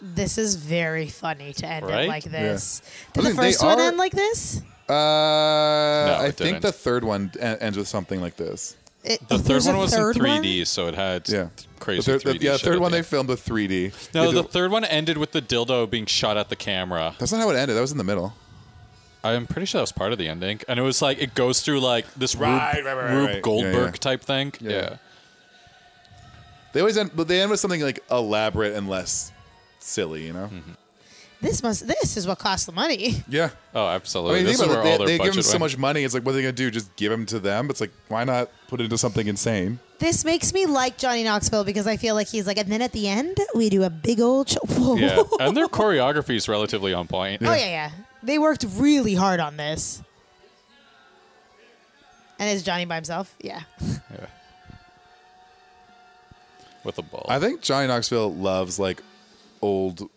This is very funny to end Right? it like this. I Did the mean, they first one are- end like this? Uh, I it think didn't. the third one e- ends with something like this. It, The third there's a one was in third 3D, one? so it had Yeah. crazy The third, 3D yeah, the shit third at one the they end. filmed with 3D. No, They the do- third one ended with the dildo being shot at the camera. That's not how it ended. That was in the middle. I'm pretty sure that was part of the ending, and it was like it goes through like this Right, Rube, right, right, Rube right. Goldberg Yeah, yeah. type thing. Yeah. Yeah. They always end, but they end with something like elaborate and less silly. You know? Mm-hmm. This must. This is what costs the money. Yeah. Oh, I absolutely. mean, this is where it. all They, their they give them budget so much money. It's like, what are they gonna do? Just give them to them? It's like, why not put it into something insane? This makes me like Johnny Knoxville because I feel like he's like, and then at the end we do a big old show. Whoa. Yeah, [laughs] and their choreography is relatively on point. Oh yeah, yeah. They worked really hard on this. And is Johnny by himself? Yeah. Yeah. With a ball. I think Johnny Knoxville loves like old.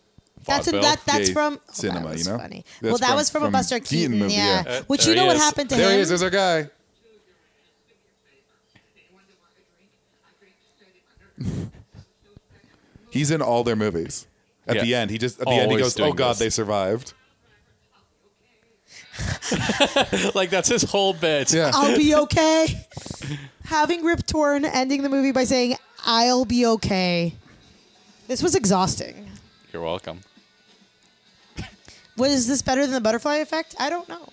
That's a, that. That's from oh, cinema, that you know? Funny. That's well, that from- was from, a from Buster Keaton Keaton. movie, yeah. yeah. Uh, Which you know he what is. happened to There him? he is. There's our guy. He's in all their movies. At Yeah. the end, he just at the end he goes, "Oh God, this. they survived." [laughs] like that's his whole bit. Yeah, I'll be okay. Having Rip Torn ending the movie by saying, I'll be okay. This was exhausting. You're welcome. Was this better than the butterfly effect? I don't know.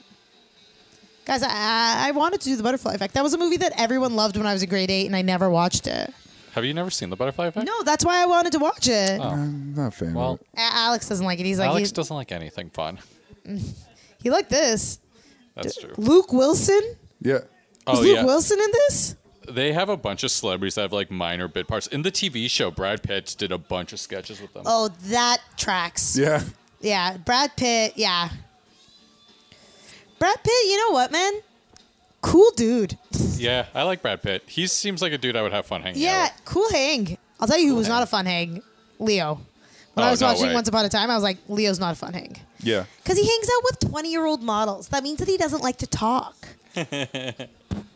Guys, I, I wanted to do the butterfly effect. That was a movie that everyone loved when I was in grade eight, and I never watched it. Have you never seen the Butterfly Effect? No, that's why I wanted to watch it. Oh. I'm not a fan. Well, of it. A- Alex doesn't like it. He's like, Alex he, doesn't like anything fun. [laughs] he liked this. That's true. Luke Wilson? Yeah, Was Oh Luke yeah. Wilson in this? They have a bunch of celebrities that have like minor bit parts. In the TV show, Brad Pitt did a bunch of sketches with them. Oh, that tracks. yeah. Yeah, Brad Pitt. Yeah, Brad Pitt. You know what, man? Cool dude. [laughs] Yeah, I like Brad Pitt. He seems like a dude I would have fun hanging Yeah, out cool hang. I'll tell you who was not a fun hang. Leo. When oh, I Oh, was no watching way. Once Upon a Time, I was like, Leo's not a fun hang. Yeah. Because he hangs out with 20 year old models. That means that he doesn't like to talk. [laughs]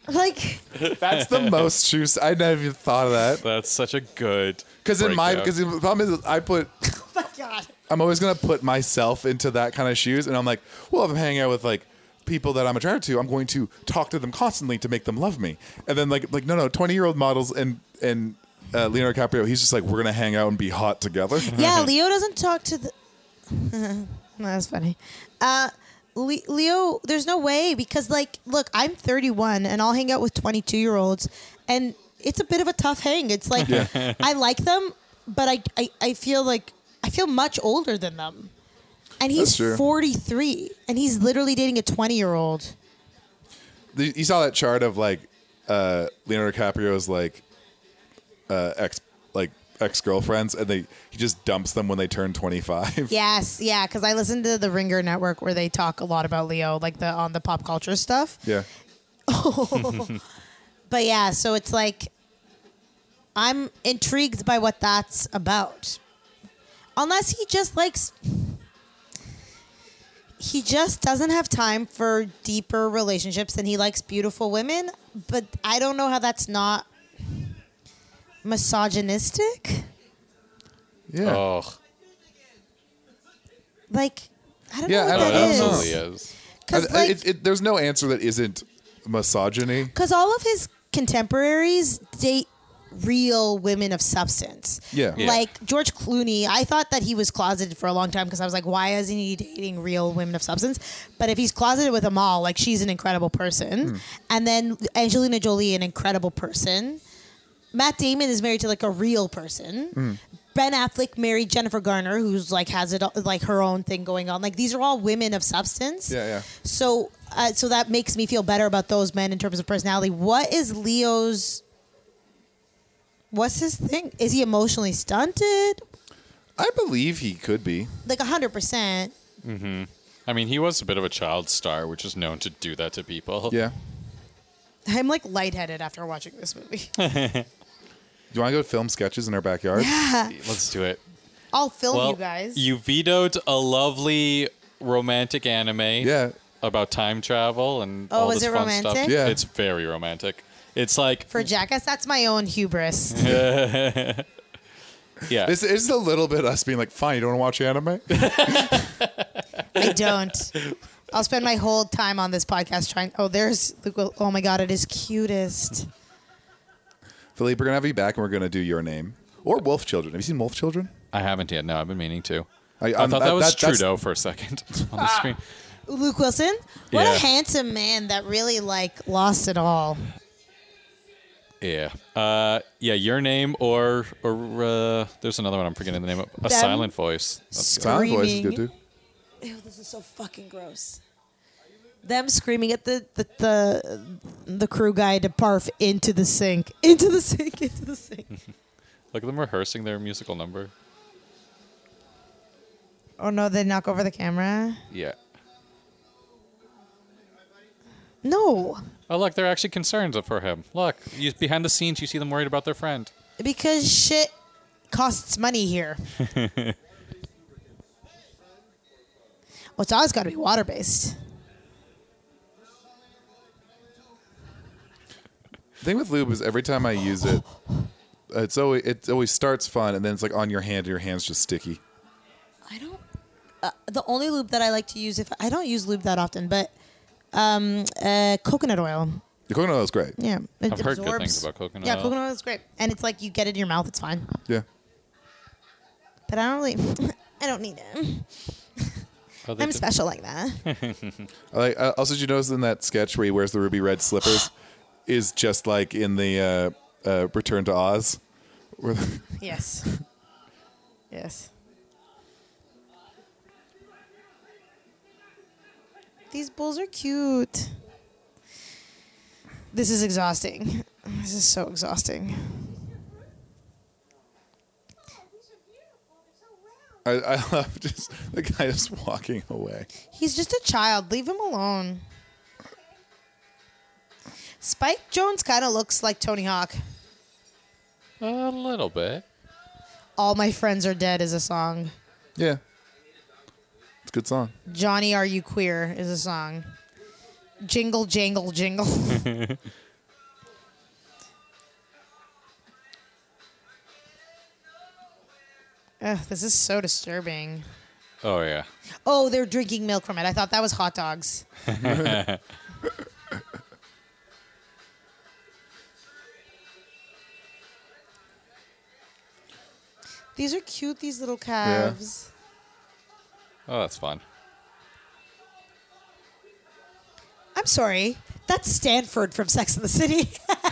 like, [laughs] That's the most true. s- I never even thought of that. That's such a good. Because in my breakdown. because the problem is I put [laughs] oh my God. I'm always gonna put myself into that kind of shoes, and I'm like, well, if I'm hanging out with like people that I'm attracted to, I'm going to talk to them constantly to make them love me. And then like like no no, 20 year old models and and uh, Leonardo DiCaprio, he's just like we're gonna hang out and be hot together. Yeah, [laughs] Leo doesn't talk to the. That's funny. Uh, Le- Leo, there's no way because, like, look, I'm 31 and I'll hang out with 22 year olds, and it's a bit of a tough hang. It's like [laughs] I like them, but I, I I feel like I feel much older than them, and he's true. 43 and he's literally dating a 20 year old. The- you saw that chart of like uh, Leonardo DiCaprio's like uh, ex like ex girlfriends, and they he just dumps them when they turn twenty five. [laughs] Yes, yeah, because I listen to the Ringer Network where they talk a lot about Leo, like the on the pop culture stuff. Yeah. [laughs] But yeah, so it's like I'm intrigued by what that's about. Unless he just likes he just doesn't have time for deeper relationships and he likes beautiful women, but I don't know how that's not misogynistic. Yeah. Oh, Like I don't Yeah, know I what don't that know. is. absolutely is. Cuz I- like it, it, there's no answer that isn't misogyny. Because all of his contemporaries date real women of substance. Yeah. Yeah. Like George Clooney, I thought that he was closeted for a long time because I was like, why isn't he dating real women of substance? But if he's closeted with Amal, like she's an incredible person. Hmm. And then Angelina Jolie, an incredible person. Matt Damon is married to like a real person. Ben Affleck married Jennifer Garner, who's like has it all- like her own thing going on. Like these are all women of substance. Yeah, yeah. So, uh, so that makes me feel better about those men in terms of personality. What is Leo's? What's his thing? Is he emotionally stunted? I believe he could be. Like hundred percent. Hmm. I mean, he was a bit of a child star, which is known to do that to people. Yeah. I'm like lightheaded after watching this movie. [laughs] Do you want to go film sketches in our backyard? Yeah. [laughs] Let's do it. I'll film well, you guys. you vetoed a lovely romantic anime. Yeah. About time travel and Oh, all was this it fun stuff. romantic? Yeah. It's very romantic. It's like for Jackass, that's my own hubris. [laughs] yeah. This is a little bit us being like, fine, you don't want to watch anime? [laughs] I don't. I'll spend my whole time on this podcast trying. Oh, there's. Luke- Oh my god, it is cutest. Philippe, we're going to have you back and we're going to do your name. Or Wolf Children. Have you seen Wolf Children? I haven't yet. No, I've been meaning to. I, I thought that, was that- Trudeau for a second [laughs] on the screen. Luke Wilson, what Yeah. a handsome man that really like lost it all. Yeah. Uh, yeah, your name or or uh, there's another one I'm forgetting the name of. A Them. silent voice. That's. Silent voice is good too. Ew, this is so fucking gross. Them screaming at the, the the the crew guy to parf into the sink, into the sink, [laughs] into the sink. [laughs] Look at them rehearsing their musical number. oh no, they knock over the camera. Yeah. No, Oh, look, they're actually concerned for him. Look, you, behind the scenes, you see them worried about their friend. because shit costs money here. [laughs] well, it's always got to be water based. Thing with lube is every time I use it, it's always it always starts fun and then it's like on your hand and your hand's just sticky. I don't. Uh, the only lube that I like to use if I don't use lube that often, but um, uh, coconut oil. The coconut oil is great. Yeah, it I've heard good things about coconut Yeah, oil. coconut oil is great, and it's like you get it in your mouth. It's fine, Yeah. but I don't really. [laughs] I don't need it. Oh, I'm did- special like that. [laughs] I Like, uh, also, did you notice in that sketch where he wears the ruby red slippers is just like in the uh, uh, Return to Oz? [laughs] Yes. Yes. These bulls are cute. This is exhausting. This is so exhausting. I, I love just the guy just walking away. He's just a child. Leave him alone. Spike Jonze kind of looks like Tony Hawk. A little bit. All My Friends Are Dead is a song. Yeah. It's a good song. Johnny Are You Queer is a song. Jingle, jangle, jingle. [laughs] Ugh, this is so disturbing. Oh, yeah. Oh, they're drinking milk from it. I thought that was hot dogs. [laughs] [laughs] these are cute, these little calves. Oh, that's fun. I'm sorry. That's Stanford from Sex and the City. [laughs] what is [laughs]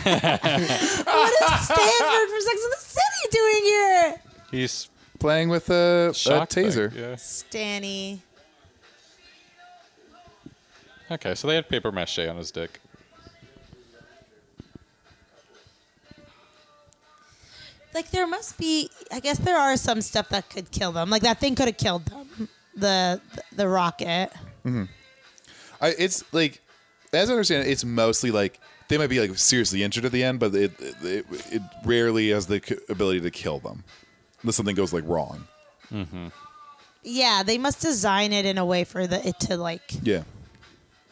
Stanford from Sex and the City doing here? He's Playing with a, a taser. like, yeah. Stanny. Okay, so they had paper mache on his dick. Like there must be I guess there are some stuff that could kill them. Like that thing could have killed them. The the rocket. I, it's like, as I understand it, it's mostly like they might be like seriously injured at the end, but it it, it rarely has the ability to kill them unless something goes like wrong. Mhm. Yeah, they must design it in a way for the it to like Yeah.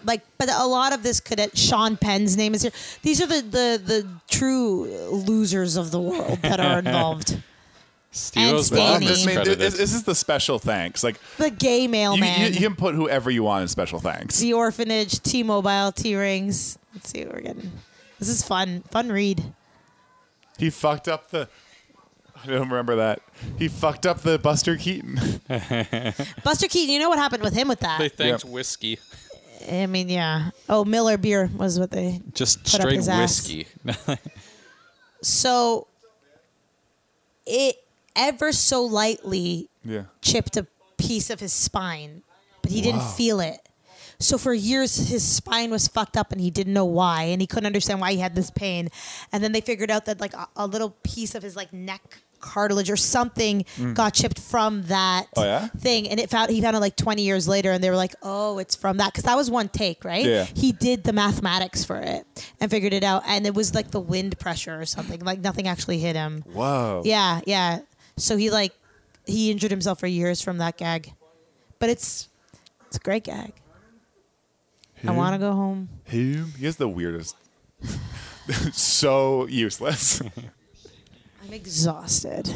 Like but a lot of this could Sean Penn's name is here. These are the the the true losers of the world that are [laughs] involved. Steve-O's Stanny. mom I mean, this, this is the special thanks. Like the gay you, mailman. you, you can put whoever you want in special thanks. the orphanage, T-Mobile, T-Rings. Let's see what we're getting. This is fun. Fun read. He fucked up the. I don't remember that. He fucked up the Buster Keaton. [laughs] Buster Keaton, you know what happened with him with that? they thanked Yep. whiskey. I mean, yeah. Oh, Miller beer was what they. Just Put up straight his ass. whiskey. [laughs] So it ever so lightly Yeah. chipped a piece of his spine, but he didn't feel it. So for years, his spine was fucked up, and he didn't know why, and he couldn't understand why he had this pain. And then they figured out that like a, a little piece of his like neck cartilage or something mm. got chipped from that Oh, yeah? thing, and it found he found it like 20 years later, and they were like, "Oh, it's from that," because that was one take, right? Yeah. He did the mathematics for it and figured it out, and it was like the wind pressure or something. Like nothing actually hit him. Whoa. Yeah, yeah. So he like he injured himself for years from that gag. But it's it's a great gag. I want to go home. Him? He has the weirdest. [laughs] so useless. [laughs] I'm exhausted.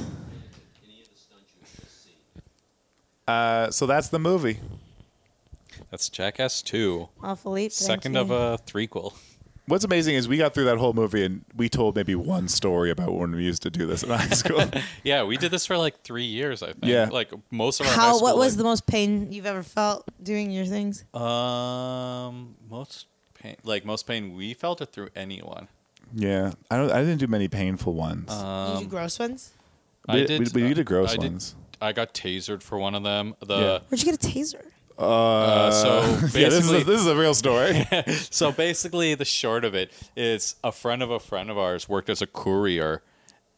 Uh, so that's the movie. That's Jackass 2. Oh, Philippe. Second you. of a threequel. What's amazing is we got through that whole movie and we told maybe one story about when we used to do this in high school. [laughs] Yeah, we did this for like three years, I think. Yeah. Like most of our high How? school, What was like- the most pain you've ever felt doing your things? Um, most pain, like most pain we felt it through anyone. Yeah, I don't. I didn't do many painful ones. Did you do gross ones. I did. we- we did gross I ones. I got tasered for one of them. The Yeah. Where'd you get a taser? uh, so basically, [laughs] yeah, this is a, this is a real story. [laughs] so basically, the short of it is a friend of a friend of ours worked as a courier,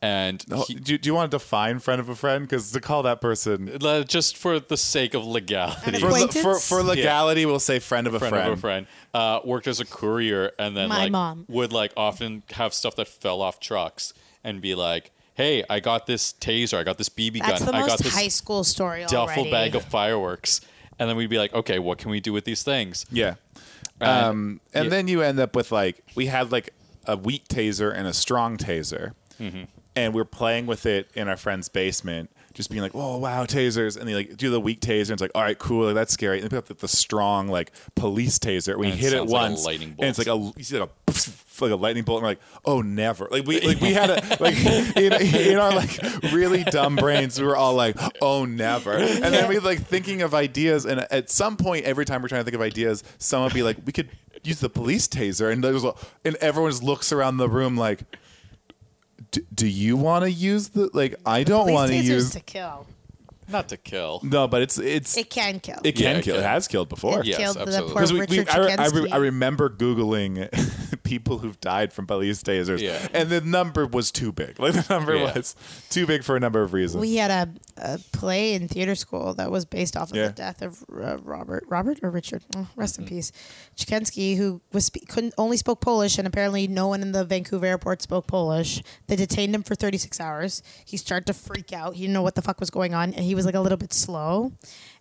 and Oh, he, do, do you want to define friend of a friend? Because to call that person uh, just for the sake of legality, for, Acquaintance? for, for legality, we'll say friend of a friend, friend. of a friend uh, worked as a courier and then My like mom. would like often have stuff that fell off trucks and be like hey i got this taser i got this bb That's gun the i got this high school story duffel already. bag of fireworks and then we'd be like okay what can we do with these things Yeah. And- Um, and yeah. then you end up with like we had like a weak taser and a strong taser, Mm-hmm. And we're playing with it in our friend's basement, just being like, "Oh wow, tasers!" And they like do the weak taser, and it's like, "All right, cool, like, that's scary." And then pick up the, the strong like police taser. We it hit it like once, lightning and it's like a you see like a like a lightning bolt, and we're like, "Oh, never!" Like we like we had a [laughs] like in, in our like really dumb brains, we were all like, "Oh, never!" And then we like thinking of ideas, and at some point, every time we're trying to think of ideas, someone would be like, "We could." Use the police taser, and there's a, and everyone just looks around the room like, "D- "Do you want to use the like? I don't want to use to kill. Not to kill no, but it's it's It can kill. it can Yeah, it kill. It can. has killed before. It Yes, killed the absolutely. poor Because we, we, Richard I, re- I, re- Dziekański. I remember googling [laughs] people who've died from police tasers, Yeah. and the number was too big. Like the number Yeah. was too big for a number of reasons. We had a, a play in theater school that was based off of Yeah. the death of uh, Robert, Robert or Richard, oh, rest Mm-hmm. in peace, Dziekański, who was spe- couldn't only spoke Polish, and apparently no one in the Vancouver airport spoke Polish. They detained him for 36 hours. He started to freak out. He didn't know what the fuck was going on, and he was like a little bit slow,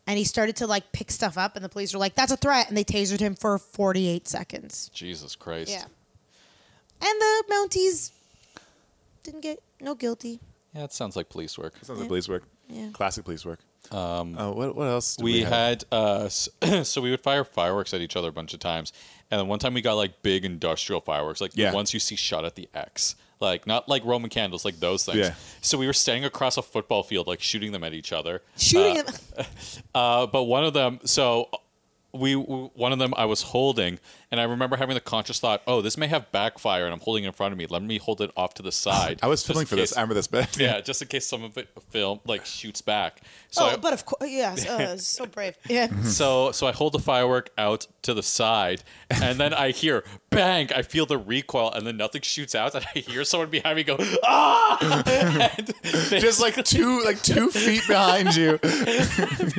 and he started to like pick stuff up, and the police were like, "That's a threat," and they tasered him for 48 seconds. jesus christ Yeah, and the Mounties didn't get no guilty. yeah it sounds like police work Sounds like police work. Yeah. Classic police work. Um, oh, what what else? did we have? had uh [clears throat] so we would fire fireworks at each other a bunch of times and then one time we got like big industrial fireworks like Yeah. the ones you see shot at the x like not like roman candles like those things Yeah. so we were standing across a football field like shooting them at each other Shooting Uh, him. [laughs] uh, but one of them so we one of them i was holding And I remember having the conscious thought, "Oh, this may have backfire," and I'm holding it in front of me. Let me hold it off to the [laughs] side. I was just filming in for this. case- I remember this bit. [laughs] yeah, just in case some of it film like shoots back. So oh, I, but of course, yes. Oh, so brave. Yeah. so so I hold the firework out to the side, and then I hear bang. I feel the recoil, and then nothing shoots out, and I hear someone behind me go ah. Just like [laughs] two, like two feet behind you.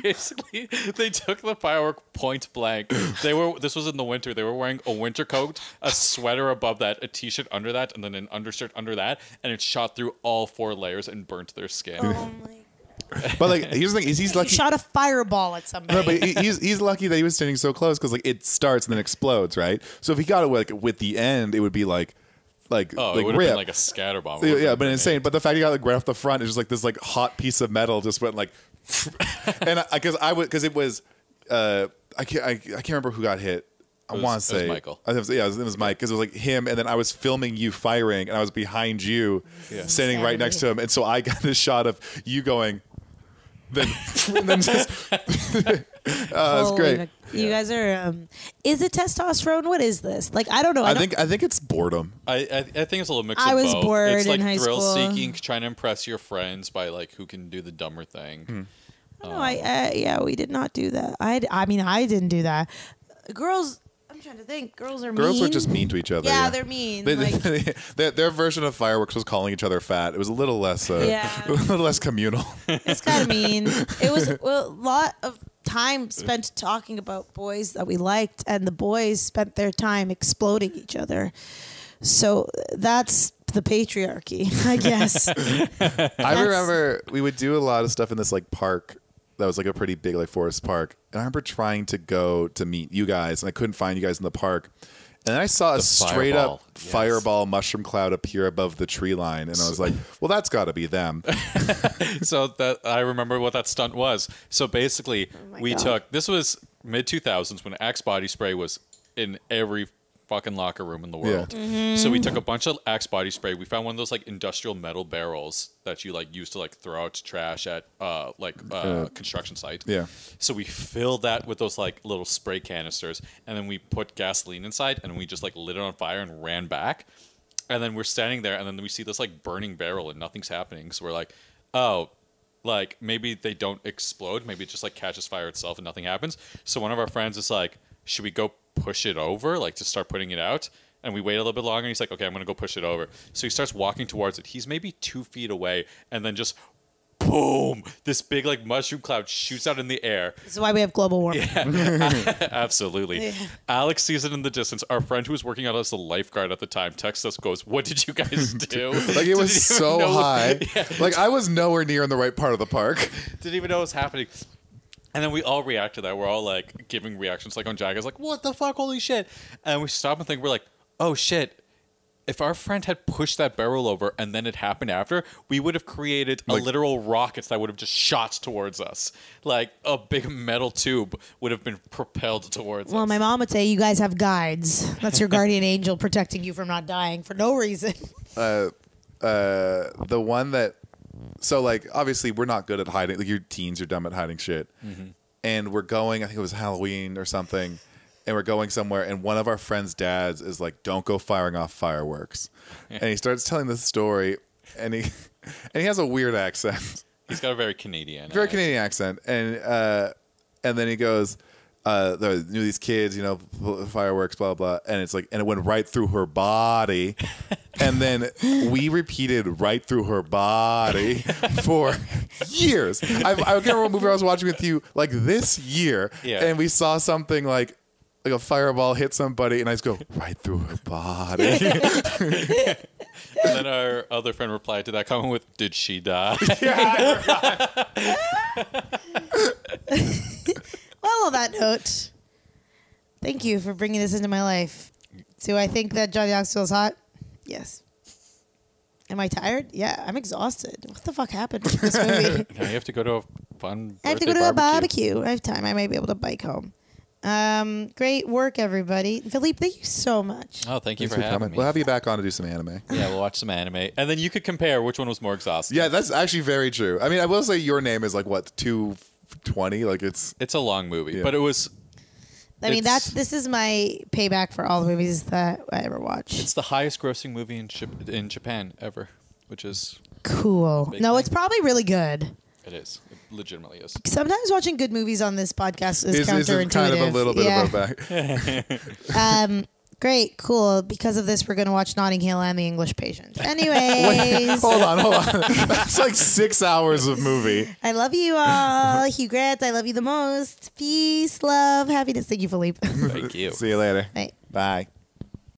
basically they took the firework point blank. They were this was in the winter. They were wearing a winter coat, a sweater above that, a t-shirt under that, and then an undershirt under that, and it shot through all four layers and burnt their skin. Oh my. [laughs] But like, here's the thing: is he's You lucky. shot a fireball at somebody. No, but he- he's he's lucky that he was standing so close because like it starts and then explodes, right? So if he got it like with the end, it would be like like Oh, like it would have rip. been like a scatter bomb. yeah, yeah, but insane. But the fact he got like right off the front is just like this like hot piece of metal just went like, [laughs] and I, because I, would because it was uh I can't I, I can't remember who got hit. I was- want it was to say Michael. I think it was, yeah, it was, it was Mike because it was like him, and then I was filming you firing, and I was behind you, Yeah. standing right next to him, and so I got [laughs] this shot of you going, then and [laughs] then just oh, [laughs] it's great. fuck. You guys are. Um, is it testosterone? What is this? Like, I don't know. I, I don't- think I think it's boredom. I, I, I think it's a little mix I of was both. bored it's like in high thrill school. seeking, trying to impress your friends by like who can do the dumber thing. Hmm. No, I, I yeah, we did not do that. I, I mean, I didn't do that. Girls, I'm trying to think. Girls are Girls mean. are just mean to each other. Yeah, they're mean. They- like, [laughs] their, their version of fireworks was calling each other fat. It was a little less, uh, Yeah. [laughs] a little less communal. it's kind of [laughs] mean. It was well, a lot of time spent talking about boys that we liked, and the boys spent their time exploding each other. So that's the patriarchy, I guess. I remember we would do a lot of stuff in this like park that was like a pretty big like forest park. And I remember trying to go to meet you guys, and I couldn't find you guys in the park. And then I saw a straight fireball. up Yes. fireball mushroom cloud appear above the tree line, and I was like, [laughs] "Well, that's got to be them." [laughs] so that I remember what that stunt was. So basically, oh my we God. took this was mid 2000s when Axe body spray was in every fucking locker room in the world. So we took a bunch of Axe body spray. We found one of those like industrial metal barrels that you like used to like throw out trash at uh like uh, construction site. Yeah. So we filled that with those like little spray canisters, and then we put gasoline inside, and we just like lit it on fire and ran back. And then we're standing there, and then we see this like burning barrel, and nothing's happening. So we're like, oh, like maybe they don't explode. Maybe it just like catches fire itself, and nothing happens. So one of our friends is like, should we go push it over, like to start putting it out? And we wait a little bit longer. And he's like, okay, I'm gonna go push it over. So he starts walking towards it. He's maybe two feet away, and then just boom, this big like mushroom cloud shoots out in the air. this is why we have global warming. [laughs] Absolutely. Yeah. Alex sees it in the distance. Our friend who was working out as a lifeguard at the time texts us, goes, What did you guys [laughs] do? Like it was so high. [laughs] Like I was nowhere near in the right part of the park. Didn't even know what was happening. And then we all react to that. We're all like giving reactions like on Jackass like, What the fuck? Holy shit. And we stop and think, we're like, Oh shit. If our friend had pushed that barrel over and then it happened after, we would have created a literal rocket that would have just shot towards us. Like a big metal tube would have been propelled towards Well, us. my mom would say you guys have guides. That's your guardian angel protecting you from not dying for no reason. uh, uh, the one that so like obviously we're not good at hiding like you're teens you're dumb at hiding shit. And we're going i think it was halloween or something and we're going somewhere and one of our friends dads is like don't go firing off fireworks. And he starts telling this story and he [laughs] and he has a weird accent. He's got a very Canadian. very uh, Canadian accent, and uh, and then he goes, uh, there knew these kids, you know, fireworks, blah blah, and it's like, and it went right through her body, [laughs] and then we repeated right through her body for years. I, I can't remember what movie I was watching with you, like this year, Yeah. and we saw something like. Like a fireball hit somebody, and I just go right through her body. [laughs] And then our other friend replied to that comment with, "Did she die?" [laughs] Well, on that note, thank you for bringing this into my life. Do I think that Johnny Knoxville is hot? Yes. Am I tired? Yeah, I'm exhausted. What the fuck happened with this [laughs] movie? now you have to go to a fun. I have to go to a barbecue. barbecue. I have time. I might be able to bike home. Um, great work, everybody. Philippe, thank you so much. Oh, thank you Thanks for, for having coming. me. We'll have you back on to do some anime. yeah, we'll watch some anime, and then you could compare which one was more exhausting. Yeah, that's actually very true. I mean, I will say your name is like what two twenty. Like it's it's a long movie, Yeah. but it was I mean, that's this is my payback for all the movies that I ever watched. It's the highest grossing movie in Jap- in Japan ever, which is Cool. No, thing. it's probably really good. it is. It legitimately is. Sometimes watching good movies on this podcast is, Is, is counterintuitive. it kind of a little bit yeah. of a back? [laughs] [laughs] Um, great, cool. Because of this, we're going to watch Notting Hill and The English Patient. [laughs] Anyways, hold on, hold on. [laughs] That's like six hours of movie. I love you all. Hugh Grant, I love you the most. Peace, love, happiness. Thank you, Philippe. Thank you. See you later. Bye. Bye.